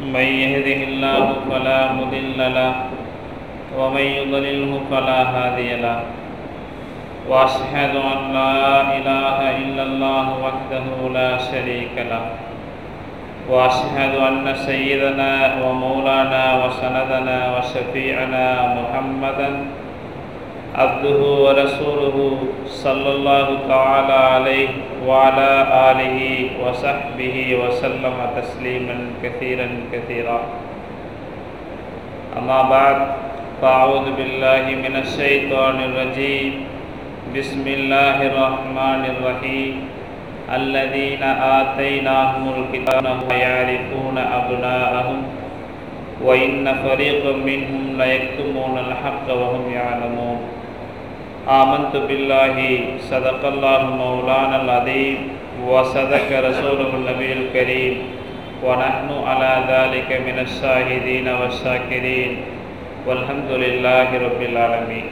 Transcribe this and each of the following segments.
من يهده الله فلا مضل له ومن يضلله فلا هادي له واشهد ان لا اله الا الله وحده لا شريك له واشهد ان سيدنا ومولانا وسندنا وشفيعنا محمدا عبده ورسوله صلى الله تعالى عليه وعلى اله وصحبه وسلم تسليما كثيرا كثيرا. اما بعد فاعوذ بالله من الشيطان الرجيم. بسم الله الرحمن الرحيم. الذين آتيناهم الكتاب يعرفون أبناءهم، وإن فريقا منهم ليكتمون الحق وهم يعلمون. آمنت بالله صدق الله مولانا العظيم وصدق رسوله النبي الكريم ونحن على ذلك من الشاهدين والشاكرين والحمد لله رب العالمين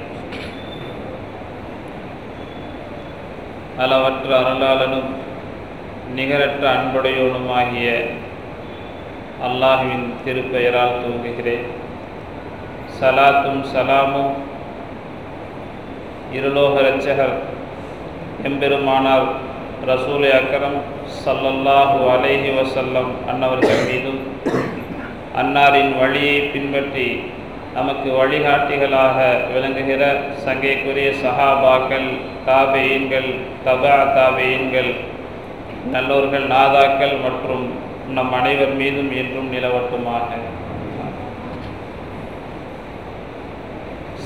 அளவற்ற அருளாளனும் நிகரற்ற அன்புடையோனுமாகிய அல்லாஹுவின் திருப்பெயரால் தூங்குகிறேன் சலாத்தும் சலாமும் இருலோக இரட்சகர் எம்பெருமானார் ரசூலை அக்கரம் சல்லல்லாஹு அலேஹி வசல்லம் அன்னவர்கள் மீதும் அன்னாரின் வழியை பின்பற்றி நமக்கு வழிகாட்டிகளாக விளங்குகிற சங்கைக்குரிய சஹாபாக்கள் தாபெயின்கள் தபா தாபெயின்கள் நல்லோர்கள் நாதாக்கள் மற்றும் நம் அனைவர் மீதும் என்றும் நிலவட்டுமாக.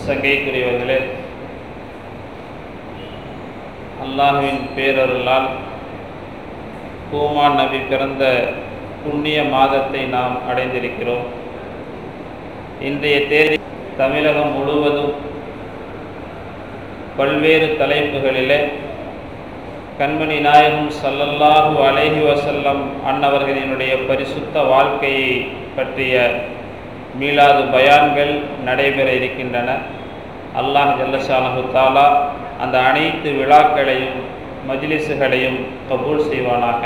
சங்கைக்குரியவர்களே அல்லாஹுவின் பேரருளால் பூமான் நபி பிறந்த புண்ணிய மாதத்தை நாம் அடைந்திருக்கிறோம். இன்றைய தேதி தமிழகம் முழுவதும் பல்வேறு தலைப்புகளிலே கண்மணி நாயகம் சல்லல்லாஹு அலேஹி வசல்லம் அன்னவர்களினுடைய பரிசுத்த வாழ்க்கையை பற்றிய மீளாது பயான்கள் நடைபெற இருக்கின்றன. அல்லாஹ் ஜல்லஷானஹு தாலா அந்த அனைத்து விழாக்களையும் மஜ்லிஸுகளையும் கபூல் செய்வானாக.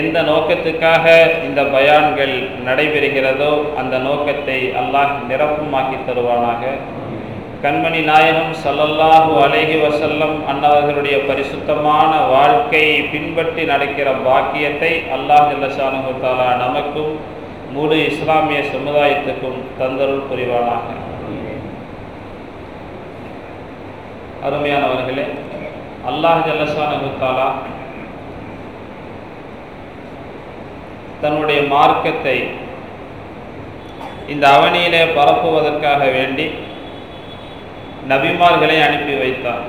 எந்த நோக்கத்துக்காக இந்த பயான்கள் நடைபெறுகிறதோ அந்த நோக்கத்தை அல்லாஹ் நிரப்பமாக்கி தருவானாக. கண்மணி நாயகம் சல்லல்லாஹு அலேஹி வசல்லம் அன்னவர்களுடைய பரிசுத்தமான வாழ்க்கையை பின்பற்றி நடக்கிற பாக்கியத்தை அல்லாஹ் இல்லசானு தாலா நமக்கும் முழு இஸ்லாமிய சமுதாயத்துக்கும் தந்தருள் புரிவானாக. அருமையானவர்களே அல்லாஹ் ஜல்லஷானு தன்னுடைய மார்க்கத்தை இந்த அவனியிலே பரப்புவதற்காக வேண்டி நபிமார்களை அனுப்பி வைத்தார்.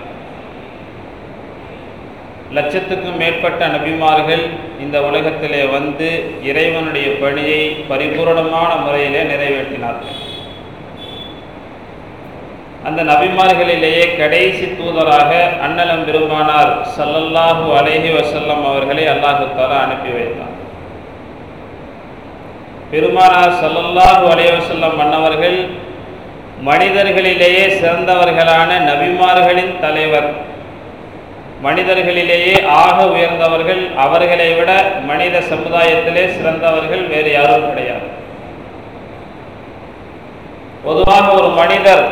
லட்சத்துக்கும் மேற்பட்ட நபிமார்கள் இந்த உலகத்திலே வந்து இறைவனுடைய பணியை பரிபூரணமான முறையிலே நிறைவேற்றினார்கள். அந்த நபிமார்களிலேயே கடைசி தூதராக அன்னலம் பெருமானார் சல்லல்லாஹு அலேஹி வசல்லம் அவர்களை அல்லாஹு அனுப்பி வைத்தார் பெருமானார் சல்லல்லாஹு அலைவசல்லம் மன்னவர்கள் மனிதர்களிலேயே சிறந்தவர்களான நபிமார்களின் தலைவர். மனிதர்களிலேயே ஆக உயர்ந்தவர்கள் அவர்களை விட மனித சமுதாயத்திலே சிறந்தவர்கள் வேறு யாரும் கிடையாது. பொதுவாக ஒரு மனிதர்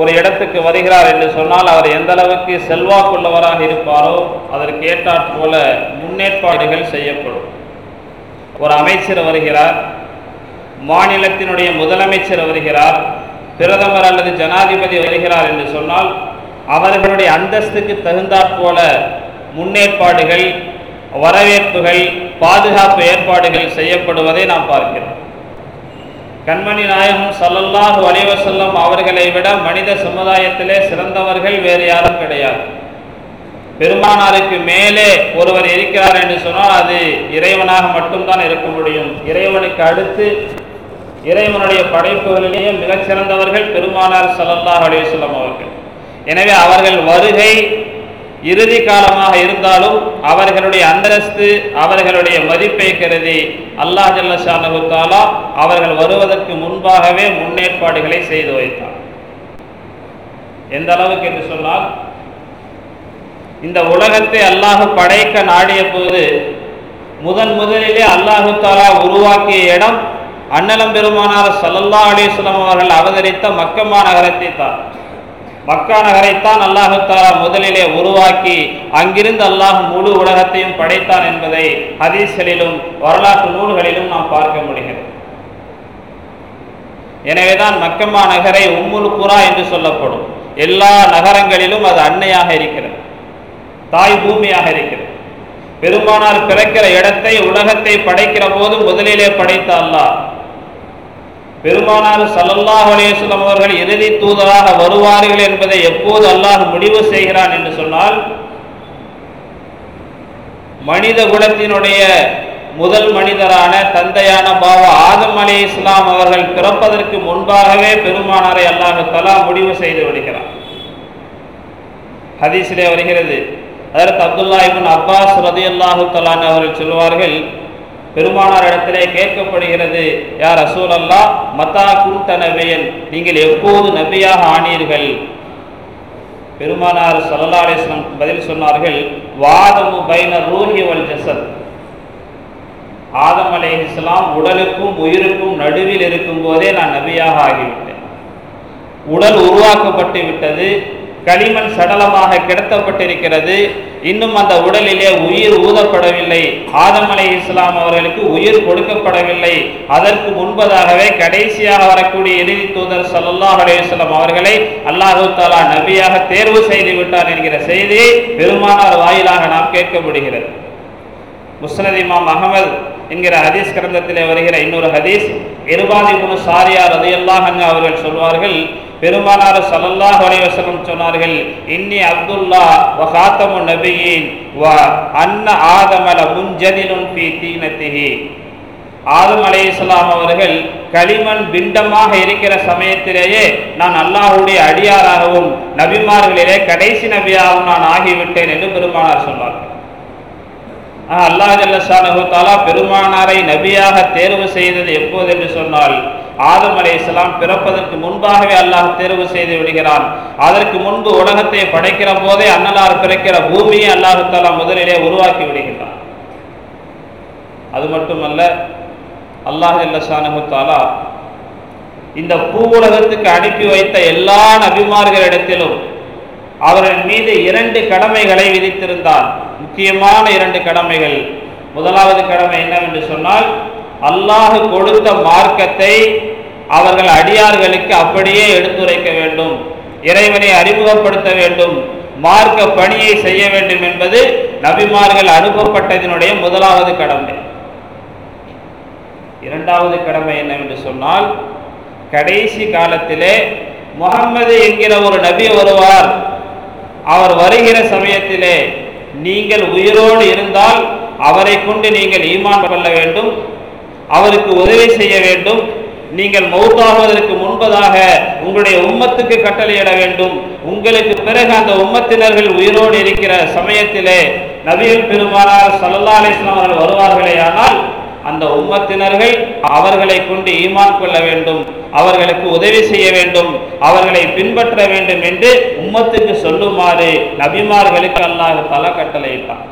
ஒரு இடத்துக்கு வருகிறார் என்று சொன்னால் அவர் எந்த அளவுக்கு செல்வாக்குள்ளவராக இருப்பாரோ அதற்கு ஏற்றாற் போல முன்னேற்பாடுகள் செய்யப்படும். ஒரு அமைச்சர் வருகிறார் மாநிலத்தினுடைய முதலமைச்சர் வருகிறார் பிரதமர் அல்லது ஜனாதிபதி வருகிறார் என்று சொன்னால் அவர்களுடைய அந்தஸ்துக்கு தகுந்தாற் போல முன்னேற்பாடுகள் வரவேற்புகள் பாதுகாப்பு ஏற்பாடுகள் செய்யப்படுவதை நாம் பார்க்கிறோம். கண்மணி நாயகம் சல்லல்லாஹு அலைவசல்லம் அவர்களை விட மனித சமுதாயத்திலே சிறந்தவர்கள் வேறு யாரும் கிடையாது. பெருமானாருக்கு மேலே ஒருவர் இருக்கிறார் என்று சொன்னால் அது இறைவனாக மட்டும்தான் இருக்க முடியும். இறைவனுக்கு அடுத்து இறைவனுடைய படைப்புகளிலேயே மிகச்சிறந்தவர்கள் பெருமானார் சல்லல்லாஹ் அலைவசல்லம் அவர்கள். எனவே அவர்கள் வருகை இறுதி காலமாக இருந்தாலும் அவர்களுடைய அந்தரஸ்து அவர்களுடைய மதிப்பை கருதி அல்லாஹ் ஜல்லஷானு தாலா அவர்கள் வருவதற்கு முன்பாகவே முன்னேற்பாடுகளை செய்து வைத்தார். எந்த அளவுக்கு என்று சொன்னால் இந்த உலகத்தை அல்லாஹு படைக்க நாடிய போது முதன் முதலிலே அல்லாஹு தாலா உருவாக்கிய இடம் அன்னலம் பெருமானார் சல்லல்லா அலிஸ்லாம் அவர்கள் அவதரித்த மக்கமா நகரத்தை தான். மக்கா நகரைத்தான் அல்லாஹுத்தாரா முதலிலே உருவாக்கி அங்கிருந்து அல்லாஹ் முழு உலகத்தையும் படைத்தான் என்பதை ஹதீஸ்களிலும் வரலாற்று நூல்களிலும் நாம் பார்க்க முடிகிறது. எனவேதான் மக்கம்மா நகரை உம்முல் குரா என்று சொல்லப்படும். எல்லா நகரங்களிலும் அது அன்னையாக இருக்கிறது. தாய் பூமியாக இருக்கிறது. பெருமானார் பிறக்கிற இடத்தை உலகத்தை படைக்கிற போது முதலிலே படைத்த அல்லாஹ். பெருமானார் சல்லல்லாஹ் அலையம் அவர்கள் இறுதி தூதராக வருவார்கள் என்பதை எப்போது அல்லாஹ் முடிவு செய்கிறான் என்று சொன்னால் மனித குலத்தினுடைய முதல் மனிதரான தந்தையான பாபா ஆதம் அலி இஸ்லாம் அவர்கள் பிறப்பதற்கு முன்பாகவே பெருமானாரை அல்லாஹு தலா முடிவு செய்து விடுகிறார். ஹதீஸிலே வருகிறது அதற்கு அப்துல்லா இபின் அப்பாஸ் ரதி அல்லாஹு தலான் அவர்கள் சொல்வார்கள் பெருமானார் இடத்திலே கேட்கப்படுகிறது யார் அசூல் அல்லா மத்தா குருத்த நபியன் நீங்கள் எப்போது நபியாக ஆனீர்கள்? பெருமானார் சல்லா அலிஸ்லாம் பதில் சொன்னார்கள் வாதமு பைன ரூஹி வல் ஜசத். ஆதம் அலே இஸ்லாம் உடலுக்கும் உயிருக்கும் நடுவில் இருக்கும் போதே நான் நபியாக ஆகிவிட்டேன். உடல் உருவாக்கப்பட்டு விட்டது களிமண் சடலமாக கிடத்தப்பட்டிருக்கிறது. இன்னும் அந்த உடலிலே உயிர் ஊதப்படவில்லை. ஆதம் அலை இஸ்லாம் அவர்களுக்கு உயிர் கொடுக்கப்படவில்லை. அதற்கு முன்பதாகவே கடைசியாக வரக்கூடிய இறுதி தூதர் சல்லாஹ் அலையுஸ்லாம் அவர்களை அல்லாஹு தாலா நபியாக தேர்வு செய்து விட்டார் என்கிற செய்தியை பெருமானார் வாயிலாக நாம் கேட்க முடிகிறது முஸ்னத் இமாம் அகமது என்கிற ஹதீஸ் கிரந்தத்திலே வருகிற இன்னொரு ஹதீஸ் இருபாதி குணு சாரியார் அதையெல்லாம் அவர்கள் சொல்வார்கள் பெருமானார் சல்லல்லாஹ் அலைவசலம் சொன்னார்கள் இன்னி அப்துல்லா வகாத்தமு நபியின் வ அன்ன ஆதமல முன்ஜதிலுன் பி தீனத்திஹி. ஆதம் அலே இஸ்லாம் அவர்கள் களிமண் பிண்டமாக இருக்கிற சமயத்திலேயே நான் அல்லாஹுடைய அடியாராகவும் நபிமார்களிலே கடைசி நபியாகவும் நான் ஆகிவிட்டேன் என்று பெருமானார் சொன்னார்கள் அல்லாஹ் ஜல்லஷானஹு தாலா பெருமானாரை நபியாக தேர்வு செய்தது எப்போது என்று சொன்னால் ஆதம் அலை இஸ்லாம் பிறப்பதற்கு முன்பாகவே அல்லாஹ் தேர்வு செய்து விடுகிறான். அதற்கு முன்பு உலகத்தை படைக்கிற போதே அன்னலார் பிறக்கிற பூமியை அல்லாஹு தாலா முதலிலே உருவாக்கி விடுகிறான் அது மட்டுமல்ல அல்லாஹ் ஜல்லஷானஹு தாலா இந்த பூ உலகத்துக்கு அனுப்பி வைத்த எல்லா நபிமார்களிடத்திலும் அவர்கள் மீது இரண்டு கடமைகளை விதித்திருந்தார். முக்கியமான இரண்டு கடமைகள். முதலாவது கடமை என்னவென்று சொன்னால் அல்லாஹ் கொடுத்த மார்க்கத்தை அவர்கள் அடியார்களுக்கு அப்படியே எடுத்துரைக்க வேண்டும். இறைவனை அறிமுகப்படுத்த வேண்டும். மார்க்க பணியை செய்ய வேண்டும் என்பது நபிமார்கள் அனுப்பப்பட்டதனுடைய முதலாவது கடமை. இரண்டாவது கடமை என்னவென்று சொன்னால் கடைசி காலத்திலே முகம்மது என்கிற ஒரு நபி வருவார். அவர் வருகிற சமயத்திலே நீங்கள் உயிரோடு இருந்தால் அவரை கொண்டு நீங்கள் ஈமான் கொள்ள வேண்டும் அவருக்கு உதவி செய்ய வேண்டும் நீங்கள் மௌத்தாகுவதற்கு முன்பதாக உங்களுடைய உம்மத்துக்கு கட்டளையிட வேண்டும். உங்களுக்கு பிறகு அந்த உம்மத்தினர்கள் உயிரோடு இருக்கிற சமயத்திலே நபிகள் பெருமானார் சல்லா அலிஸ்லாம் அவர்கள் வருவார்களே ஆனால் அந்த உம்மத்தினர்கள் அவர்களை கொண்டு ஈமான் கொள்ள வேண்டும் அவர்களுக்கு உதவி செய்ய வேண்டும் அவர்களை பின்பற்ற வேண்டும் என்று உம்மத்துக்கு சொல்லுமாறு நபிமார்களுக்கு அல்லாஹ் தல கட்டளையிட்டான்.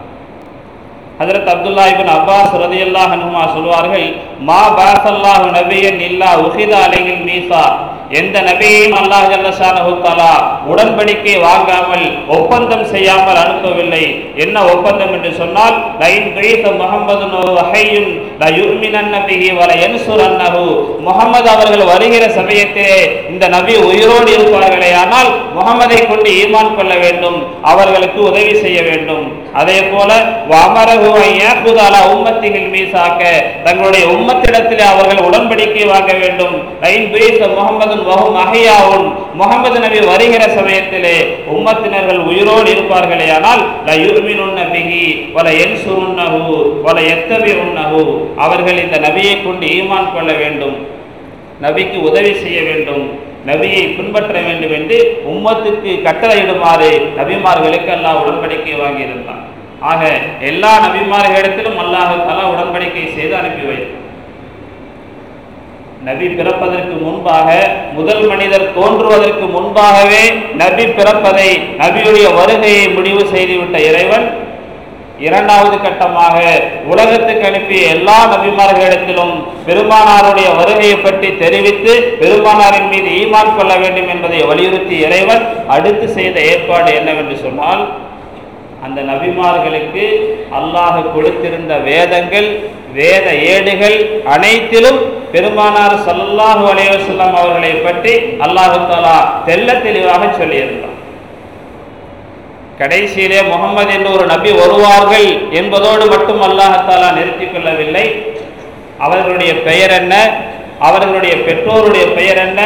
ஹசரத் அப்துல்லா இபின் அப்பாஸ் ரதியல்லா ஹனுமா சொல்வார்கள் மா பாசல்லாஹ் நபியன் இல்லா உஹித அலையில் மீசா. எந்த நபியையும் அல்லாஹ் ஜல்லஷானஹு உடன்படிக்கை வாங்காமல் ஒப்பந்தம் செய்யாமல் அனுப்பவில்லை. என்ன ஒப்பந்தம் என்று சொன்னால் லைன் பைத முஹம்மது வகையும் ல அவர்கள் வருகிற சமயத்திலே இந்த நபி உயிரோடு இருப்பார்களே ஆனால் முகமதை கொண்டு ஈமான் கொள்ள வேண்டும் அவர்களுக்கு உதவி செய்ய வேண்டும். அதே போல வமரகு ஏகுதாலா உம்மத்திகள் மீசாக்க தங்களுடைய உம்மத்திடத்திலே அவர்கள் உடன்படிக்கை வாங்க வேண்டும். லைன் முகமது வஹும் முகமது நபி வருகிற சமயத்திலே உம்மத்தினர்கள் உயிரோடு இருப்பார்களே ஆனால் அவர்கள் இந்த நபியை கொண்டு ஈமான் கொள்ள வேண்டும். நபிக்கு உதவி செய்ய வேண்டும். நபியை பின்பற்ற வேண்டும் என்று உம்மத்துக்கு கட்டளையிடுமாறு நபிமார்களுக்கு எல்லாம் உடன்படிக்கை வாங்கியிருந்தான். ஆக எல்லா நபிமார்களிடத்திலும் அல்லாஹ் தலா உடன்படிக்கை செய்து அனுப்பி வைத்தார் நபி பிறப்பதற்கு முன்பாக முதல் மனிதர் தோன்றுவதற்கு முன்பாகவே நபி பிறப்பதை நபியுடைய வருகையை முடிவு செய்துவிட்ட இறைவன் இரண்டாவது கட்டமாக உலகத்துக்கு அனுப்பிய எல்லா நபிமார்களிடத்திலும் பெருமானாருடைய வருகையை பற்றி தெரிவித்து பெருமானாரின் மீது ஈமான் கொள்ள வேண்டும் என்பதை வலியுறுத்தி இறைவன் அடுத்து செய்த ஏற்பாடு என்னவென்று சொன்னால் அந்த நபிமார்களுக்கு அல்லாஹ் கொடுத்திருந்த வேதங்கள் வேத ஏடுகள் அனைத்திலும் பெருமானார் சல்லாஹு அலைவசல்லாம் அவர்களை பற்றி அல்லாஹு தாலா தெள்ள தெளிவாக சொல்லியிருந்தார் கடைசியிலே முகமது என்று ஒரு நபி வருவார்கள் என்பதோடு மட்டும் அல்லாஹாலா நிறுத்திக் கொள்ளவில்லை. அவர்களுடைய பெயர் என்ன? அவர்களுடைய பெற்றோருடைய பெயர் என்ன?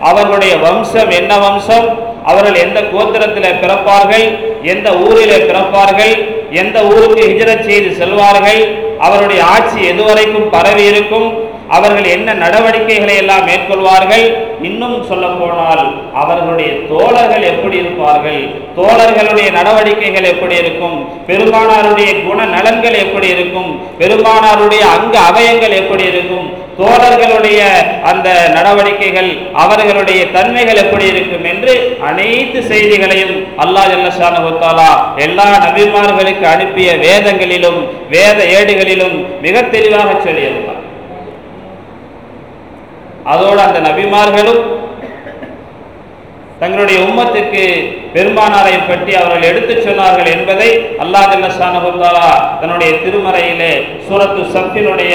அவர்களுடைய வம்சம் என்ன வம்சம்? அவர்கள் எந்த கோத்திரத்தில் பிறப்பார்கள் எந்த ஊரிலே பிறப்பார்கள் எந்த ஊருக்கு ஹிஜரத் செய்து செல்வார்கள் அவருடைய ஆட்சி எதுவரைக்கும் பரவி இருக்கும் அவர்கள் என்ன நடவடிக்கைகளை எல்லாம் மேற்கொள்வார்கள்? இன்னும் சொல்ல போனால் அவர்களுடைய தோழர்கள் எப்படி இருப்பார்கள்? தோழர்களுடைய நடவடிக்கைகள் எப்படி இருக்கும்? பெருமானாருடைய குண நலன்கள் எப்படி இருக்கும்? பெருமானாருடைய அங்க அவயங்கள் எப்படி இருக்கும்? தோழர்களுடைய அந்த நடவடிக்கைகள் அவர்களுடைய தன்மைகள் எப்படி இருக்கும் என்று அனைத்து செய்திகளையும் அல்லாஹ் ஜல்லஷானுத்தாலா எல்லா நபிமார்களுக்கு அனுப்பிய வேதங்களிலும் வேத ஏடுகளிலும் மிக தெளிவாக சொல்லியிருந்தார் அதோடு அந்த நபிமார்களும் தங்களுடைய உம்மத்துக்கு பெருமானாரை பற்றி அவர்கள் எடுத்துச் சொன்னார்கள் என்பதை அல்லாஹ் ஜல்லஷானுத்தாலா தன்னுடைய திருமறையிலே சூரத்து சஃபினுடைய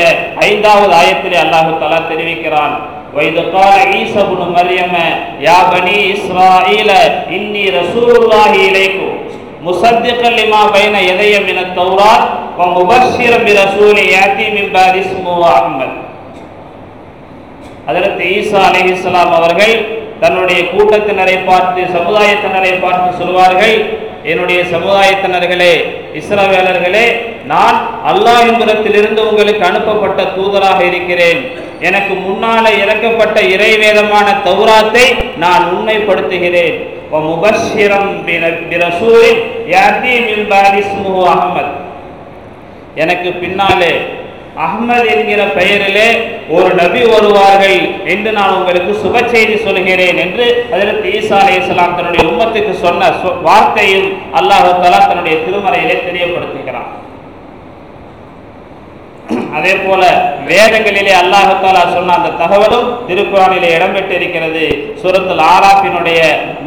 ஐந்தாவது ஆயத்திலே அல்லாஹு தாலா தெரிவிக்கிறான் وإذ قال عيسى ابن مريم يا بني إسرائيل إني رسول الله إليكم مصدقا لما بين يدي من التوراة ومبشرا برسول يأتي من بعد اسمه أحمد அதற்கு ஈசா அலிஹிஸ்லாம் அவர்கள் தன்னுடைய கூட்டத்தினரை பார்த்து சமுதாயத்தினரை பார்த்து சொல்வார்கள் என்னுடைய சமுதாயத்தினர்களே இஸ்ரவேலர்களே நான் அல்லாஹிபுரத்திலிருந்து உங்களுக்கு அனுப்பப்பட்ட தூதராக இருக்கிறேன். எனக்கு முன்னால இறக்கப்பட்ட இறைவேதமான தௌராத்தை நான் உண்மைப்படுத்துகிறேன். எனக்கு பின்னாலே அஹ்மது என்கிற பெயரிலே ஒரு நபி வருவார்கள் என்று நான் உங்களுக்கு சுப செய்தி சொல்கிறேன் என்று அதற்கு ஈசா அலி இஸ்லாம் தன்னுடைய உம்மத்துக்கு சொன்ன வார்த்தையும் அல்லாஹு தலா தன்னுடைய திருமறையிலே தெரியப்படுத்துகிறான். அதே போல வேதங்களிலே அல்லாஹத்தாலா சொன்ன அந்த தகவலும் திருக்குறானிலே இடம்பெற்றிருக்கிறது. சுரத்தில் ஆராப்பினுடைய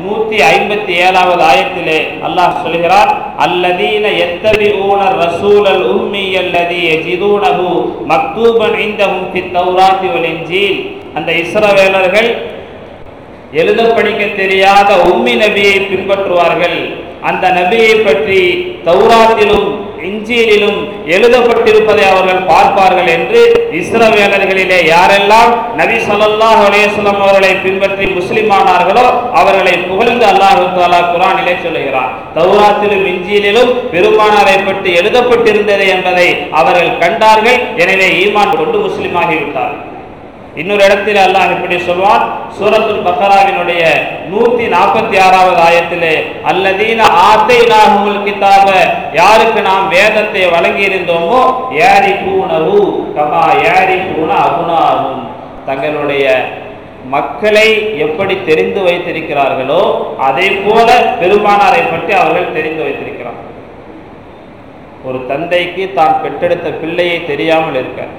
நூத்தி ஐம்பத்தி ஏழாவது ஆயத்திலே அல்லாஹ் சொல்கிறார் அல்லதீன எத்தபிஊன ரசூலல் உம்மி அல்லதி எஜிதூனகு மக்தூபன் இந்தஹும் ஃபித் தௌராத்தி வல் அந்த இஸ்ரவேலர்கள் எழுத படிக்க தெரியாத உம்மி நபியை பின்பற்றுவார்கள். அந்த நபியை பற்றி தௌராத்திலும் இஞ்சியிலும் எழுதப்பட்டிருப்பதை அவர்கள் பார்ப்பார்கள் என்று இஸ்ரவேலர்களிலே யாரெல்லாம் நபி சொல்லாஹ் அலேஸ்லம் அவர்களை பின்பற்றி முஸ்லிமானார்களோ அவர்களை புகழ்ந்து அல்லாஹ் தஆலா குரானிலே சொல்லுகிறார் தௌராத்திலும் இஞ்சியிலும் பெருமானாரை பற்றி எழுதப்பட்டிருந்தது என்பதை அவர்கள் கண்டார்கள். எனவே ஈமான் கொண்டு முஸ்லிமாகிவிட்டார்கள். இன்னொரு இடத்தில் அல்லாஹ் இப்படி சொல்வான். சூரத்துல் பக்கராவினுடைய நூத்தி நாற்பத்தி ஆறாவது ஆயத்திலே அல்லதீன ஆத்தை நாகுமுல் கிதாப யாருக்கு நாம் வேதத்தை வழங்கி இருந்தோமோ யாரி பூனரு கமா யாரி பூன அகுனாகும் தங்களுடைய மக்களை எப்படி தெரிந்து வைத்திருக்கிறார்களோ அதே போல பெருமானாரை பற்றி அவர்கள் தெரிந்து வைத்திருக்கிறார்கள். ஒரு தந்தைக்கு தான் பெற்றெடுத்த பிள்ளையை தெரியாமல் இருக்கார்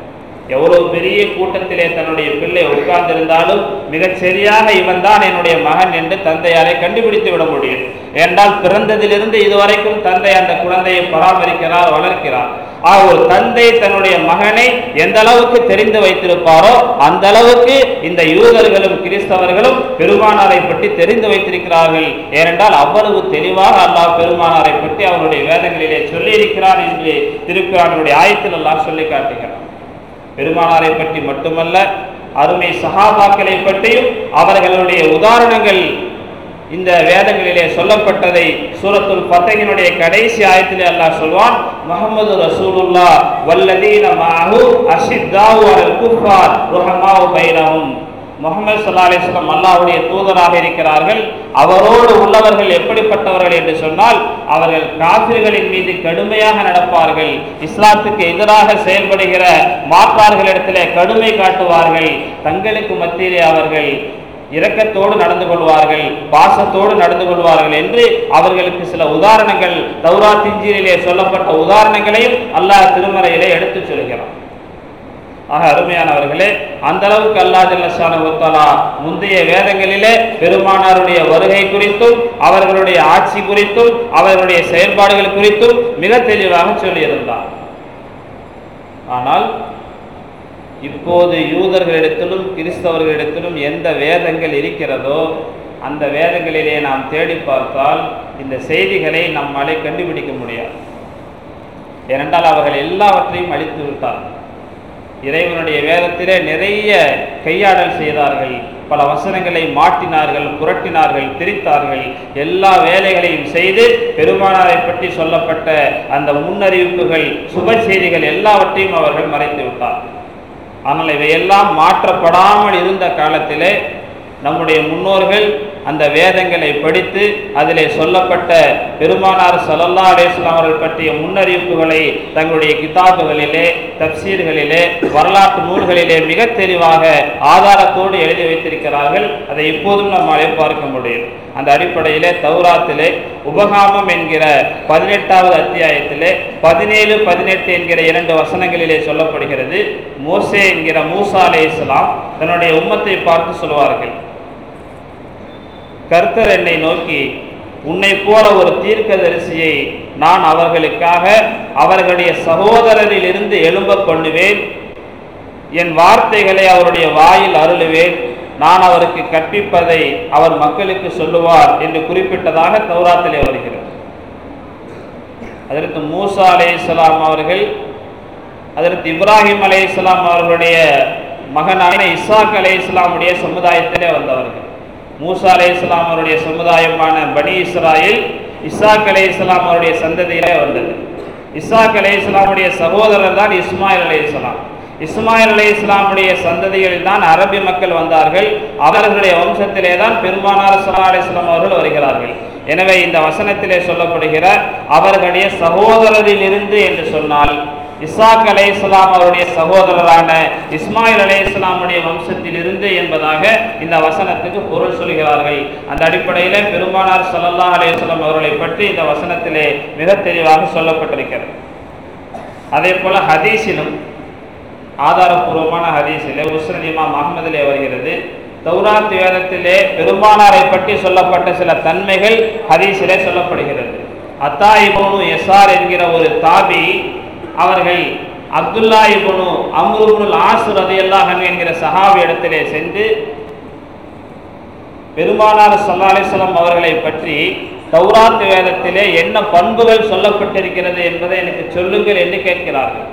எவ்வளவு பெரிய கூட்டத்திலே தன்னுடைய பிள்ளை உட்கார்ந்திருந்தாலும் மிகச் சரியாக இவன் தான் என்னுடைய மகன் என்று தந்தையாரை கண்டுபிடித்து விட முடியும். என்றால் பிறந்ததிலிருந்து இதுவரைக்கும் தந்தை அந்த குழந்தையை பராமரிக்கிறார் வளர்க்கிறார். ஆக ஒரு தந்தை தன்னுடைய மகனை எந்த அளவுக்கு தெரிந்து வைத்திருப்பாரோ அந்த அளவுக்கு இந்த யூதர்களும் கிறிஸ்தவர்களும் பெருமானாரை பற்றி தெரிந்து வைத்திருக்கிறார்கள். ஏனென்றால் அவ்வளவு தெளிவாக அல்லாஹ் பெருமானாரை பற்றி அவருடைய வேதங்களிலே சொல்லியிருக்கிறான் என்று திருக்குறானுடைய ஆயத்தில் அல்லாஹ் சொல்லி காட்டுகிறான். பெருமானாரை பற்றி மட்டுமல்ல அருமை சகாபாக்களை பற்றியும் அவர்களுடைய உதாரணங்கள் இந்த வேதங்களிலே சொல்லப்பட்டதை சூரத்துல் ஃபத்தஹினுடைய கடைசி ஆயத்திலே அல்லாஹ் சொல்வான் முகமது ரசூலுல்லா வல்லதீன மஅஹு அஷித்தாவு அலல் குஃபார் ருஹமாவு பைனஹும். முகமது சல்லா அலிஸ்லாம் அல்லாஹ்வுடைய தூதராக இருக்கிறார்கள். அவரோடு உள்ளவர்கள் எப்படிப்பட்டவர்கள் என்று சொன்னால் அவர்கள் காபிர்களின் மீது கடுமையாக நடப்பார்கள். இஸ்லாத்துக்கு எதிராக செயல்படுகிற மாற்றார்களிடத்திலே கடுமை காட்டுவார்கள். தங்களுக்கு மத்தியிலே அவர்கள் இரக்கத்தோடு நடந்து கொள்வார்கள் பாசத்தோடு நடந்து கொள்வார்கள் என்று அவர்களுக்கு சில உதாரணங்கள் தௌரா இஞ்சிலே சொல்லப்பட்ட உதாரணங்களையும் அல்லாஹ் திருமறையிலே எடுத்துச் சொல்கிறான். ஆக அருமையானவர்களே அந்த அளவுக்கு அல்லா ஜல்லா முந்தைய வேதங்களிலே பெருமானாருடைய வருகை குறித்தும் அவர்களுடைய ஆட்சி குறித்தும் அவர்களுடைய செயல்பாடுகள் குறித்தும் மிக தெளிவாக சொல்லியிருந்தார். ஆனால் இப்போது யூதர்களிடத்திலும் கிறிஸ்தவர்களிடத்திலும் எந்த வேதங்கள் இருக்கிறதோ அந்த வேதங்களிலே நாம் தேடி பார்த்தால் இந்த செய்திகளை நம்மாலே கண்டுபிடிக்க முடியாது. ஏனென்றால் அவர்கள் எல்லாவற்றையும் அழித்து விட்டார்கள். இறைவனுடைய வேதத்திலே நிறைய கையாடல் செய்தார்கள். பல வசனங்களை மாட்டினார்கள் புரட்டினார்கள் திரித்தார்கள். எல்லா வேலைகளையும் செய்து பெருமானாரை பற்றி சொல்லப்பட்ட அந்த முன்னறிவிப்புகள் சுப செய்திகள் எல்லாவற்றையும் அவர்கள் மறைத்து விட்டார்கள். ஆனால் இவையெல்லாம் மாற்றப்படாமல் இருந்த காலத்திலே நம்முடைய முன்னோர்கள் அந்த வேதங்களை படித்து அதிலே சொல்லப்பட்ட பெருமானார் சல்லல்லா அலேஸ்லாம் அவர்கள் பற்றிய முன்னறிவிப்புகளை தங்களுடைய கிதாபுகளிலே தப்சீர்களிலே வரலாற்று நூல்களிலே மிக தெளிவாக ஆதாரத்தோடு எழுதி வைத்திருக்கிறார்கள். அதை இப்போதும் நம்மாலே பார்க்க முடியும். அந்த அடிப்படையிலே தௌராத்திலே உபகாமம் என்கிற பதினெட்டாவது அத்தியாயத்திலே பதினேழு பதினெட்டு என்கிற இரண்டு வசனங்களிலே சொல்லப்படுகிறது. மோசே என்கிற மூசா அலே இஸ்லாம் தன்னுடைய உம்மத்தை பார்த்து சொல்வார்கள். கர்த்தர் என்னை நோக்கி உன்னை போல ஒரு தீர்க்கதரிசியை நான் அவர்களுக்காக அவர்களுடைய சகோதரரில் இருந்து எழும்ப பண்ணுவேன் என் வார்த்தைகளை அவருடைய வாயில் அருளுவேன். நான் அவருக்கு கற்பிப்பதை அவர் மக்களுக்கு சொல்லுவார் என்று குறிப்பிட்டதாக தௌராத்திலே வருகிறது. அதற்கு மூசா அலே இஸ்லாம் அவர்கள் அதற்கு இப்ராஹிம் அலே இஸ்லாம் அவர்களுடைய மகனான இசாக் அலே இஸ்லாமுடைய சமுதாயத்திலே வந்தவர்கள். மூசா அலே இஸ்லாம் அவருடைய சமுதாயமான பனி இஸ்ராயில் இசாக் அலே இஸ்லாம் அவருடைய சந்ததியிலே வந்தது. இசாக் அலே இஸ்லாமுடைய சகோதரர் தான் இஸ்மாயில் அலே இஸ்லாம் இஸ்மாயில் அலே இஸ்லாமுடைய சந்ததிகளில் தான் அரபி மக்கள் வந்தார்கள். அவர்களுடைய வம்சத்திலே தான் பெருமானார் சலா அலி இஸ்லாம் அவர்கள் வருகிறார்கள். எனவே இந்த வசனத்திலே சொல்லப்படுகிற அவர்களுடைய சகோதரரில் இருந்து என்று சொன்னால் இசாக் அலே இஸ்லாம் அவருடைய சகோதரரான இஸ்மாயில் அலே இஸ்லாமுடைய வம்சத்தில் இருந்து என்பதாக இந்த வசனத்துக்கு பொருள் சொல்கிறார்கள். அந்த அடிப்படையில் பெருமானார் சல்லல்லா அலே இஸ்லாம் அவர்களை பற்றி இந்த வசனத்திலே மிக தெளிவாக சொல்லப்பட்டிருக்கிறது. அதே போல ஹதீஸிலும் ஆதாரபூர்வமான ஹதீஸிலே உஸ்ரனிமா அகமதிலே வருகிறது. தௌராத் வேதத்திலே பெருமானாரை பற்றி சொல்லப்பட்ட சில தன்மைகள் ஹதீஸிலே சொல்லப்படுகிறது. அத்தாயிபோனு எஸ்ஆர் என்கிற ஒரு தாபி அவர்கள் அப்துல்லா இபுனு அம்ருபுல் ஆசுர் அதையெல்லாம் என்கிற சஹாபி இடத்திலே சென்று பெருமானார் சல்லா அலிஸ்லாம் அவர்களை பற்றி தௌராத் வேதத்திலே என்ன பண்புகள் சொல்லப்பட்டிருக்கிறது என்பதை எனக்கு சொல்லுங்கள் என்று கேட்கிறார்கள்.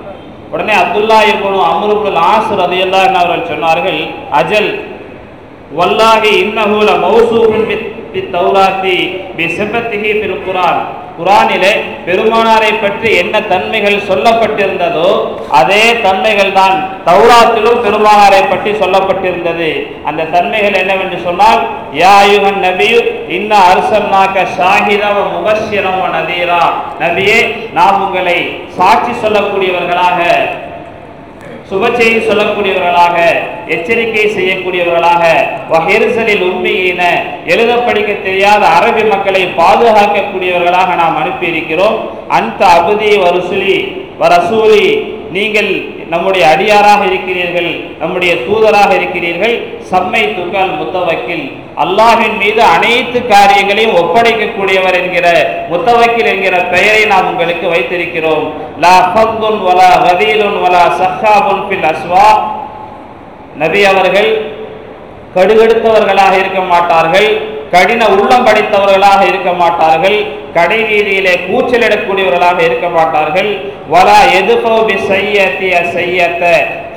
உடனே அப்துல்லா இபுனு அம்ருபுல் ஆசுர் அதையெல்லாம் அவர்கள் சொன்னார்கள் அஜல் வல்லாஹி இன்னஹூல மௌசூபின் பி தௌராத்தி பி சிபத்திகி பில் குரான் குரானிலே பெருமானாரை பற்றி என்ன தன்மைகள் சொல்லப்பட்டிருந்ததோ அதே தன்மைகள் தான் தௌராத்திலும் பெருமானாரை பற்றி சொல்லப்பட்டிருந்தது. அந்த தன்மைகள் என்னவென்று சொன்னால் யாயுகன் நபியு இன்ன அரசன்னாக்க ஷாஹிதவ முபஷிரம் நதீரா. நபியே நாம் உங்களை சாட்சி சொல்லக்கூடியவர்களாக சுப செய்தி சொல்லக்கூடியவர்களாக எச்சரிக்கை செய்யக்கூடியவர்களாக வஹெரிசலில் உண்மையின எழுத படிக்க தெரியாத அரபி மக்களை பாதுகாக்கக்கூடியவர்களாக நாம் அனுப்பியிருக்கிறோம். அந்த அபுதி வருசுலி வரசூலி நீங்கள் நம்முடைய அடியாராக இருக்கிறீர்கள் நம்முடைய தூதராக இருக்கிறீர்கள் சம்மை துக்கால் முத்தவக்கில் அல்லாஹின் மீது அனைத்து காரியங்களையும் ஒப்படைக்கக்கூடியவர் என்கிற முத்தவக்கில் என்கிற பெயரை நாம் உங்களுக்கு வைத்திருக்கிறோம். லா ஃபத்துன் வலா வதீலுன் வலா சஹாபுன் பில் அஸ்வா. நபி அவர்கள் கடுகெடுத்தவர்களாக இருக்க மாட்டார்கள். கடின உள்ளம் படைத்தவர்களாக இருக்க மாட்டார்கள். கடை வீதியிலே கூச்சலிடக்கூடியவர்களாக இருக்க மாட்டார்கள். வலா எதுபோபி செய்யத்திய செய்யத்த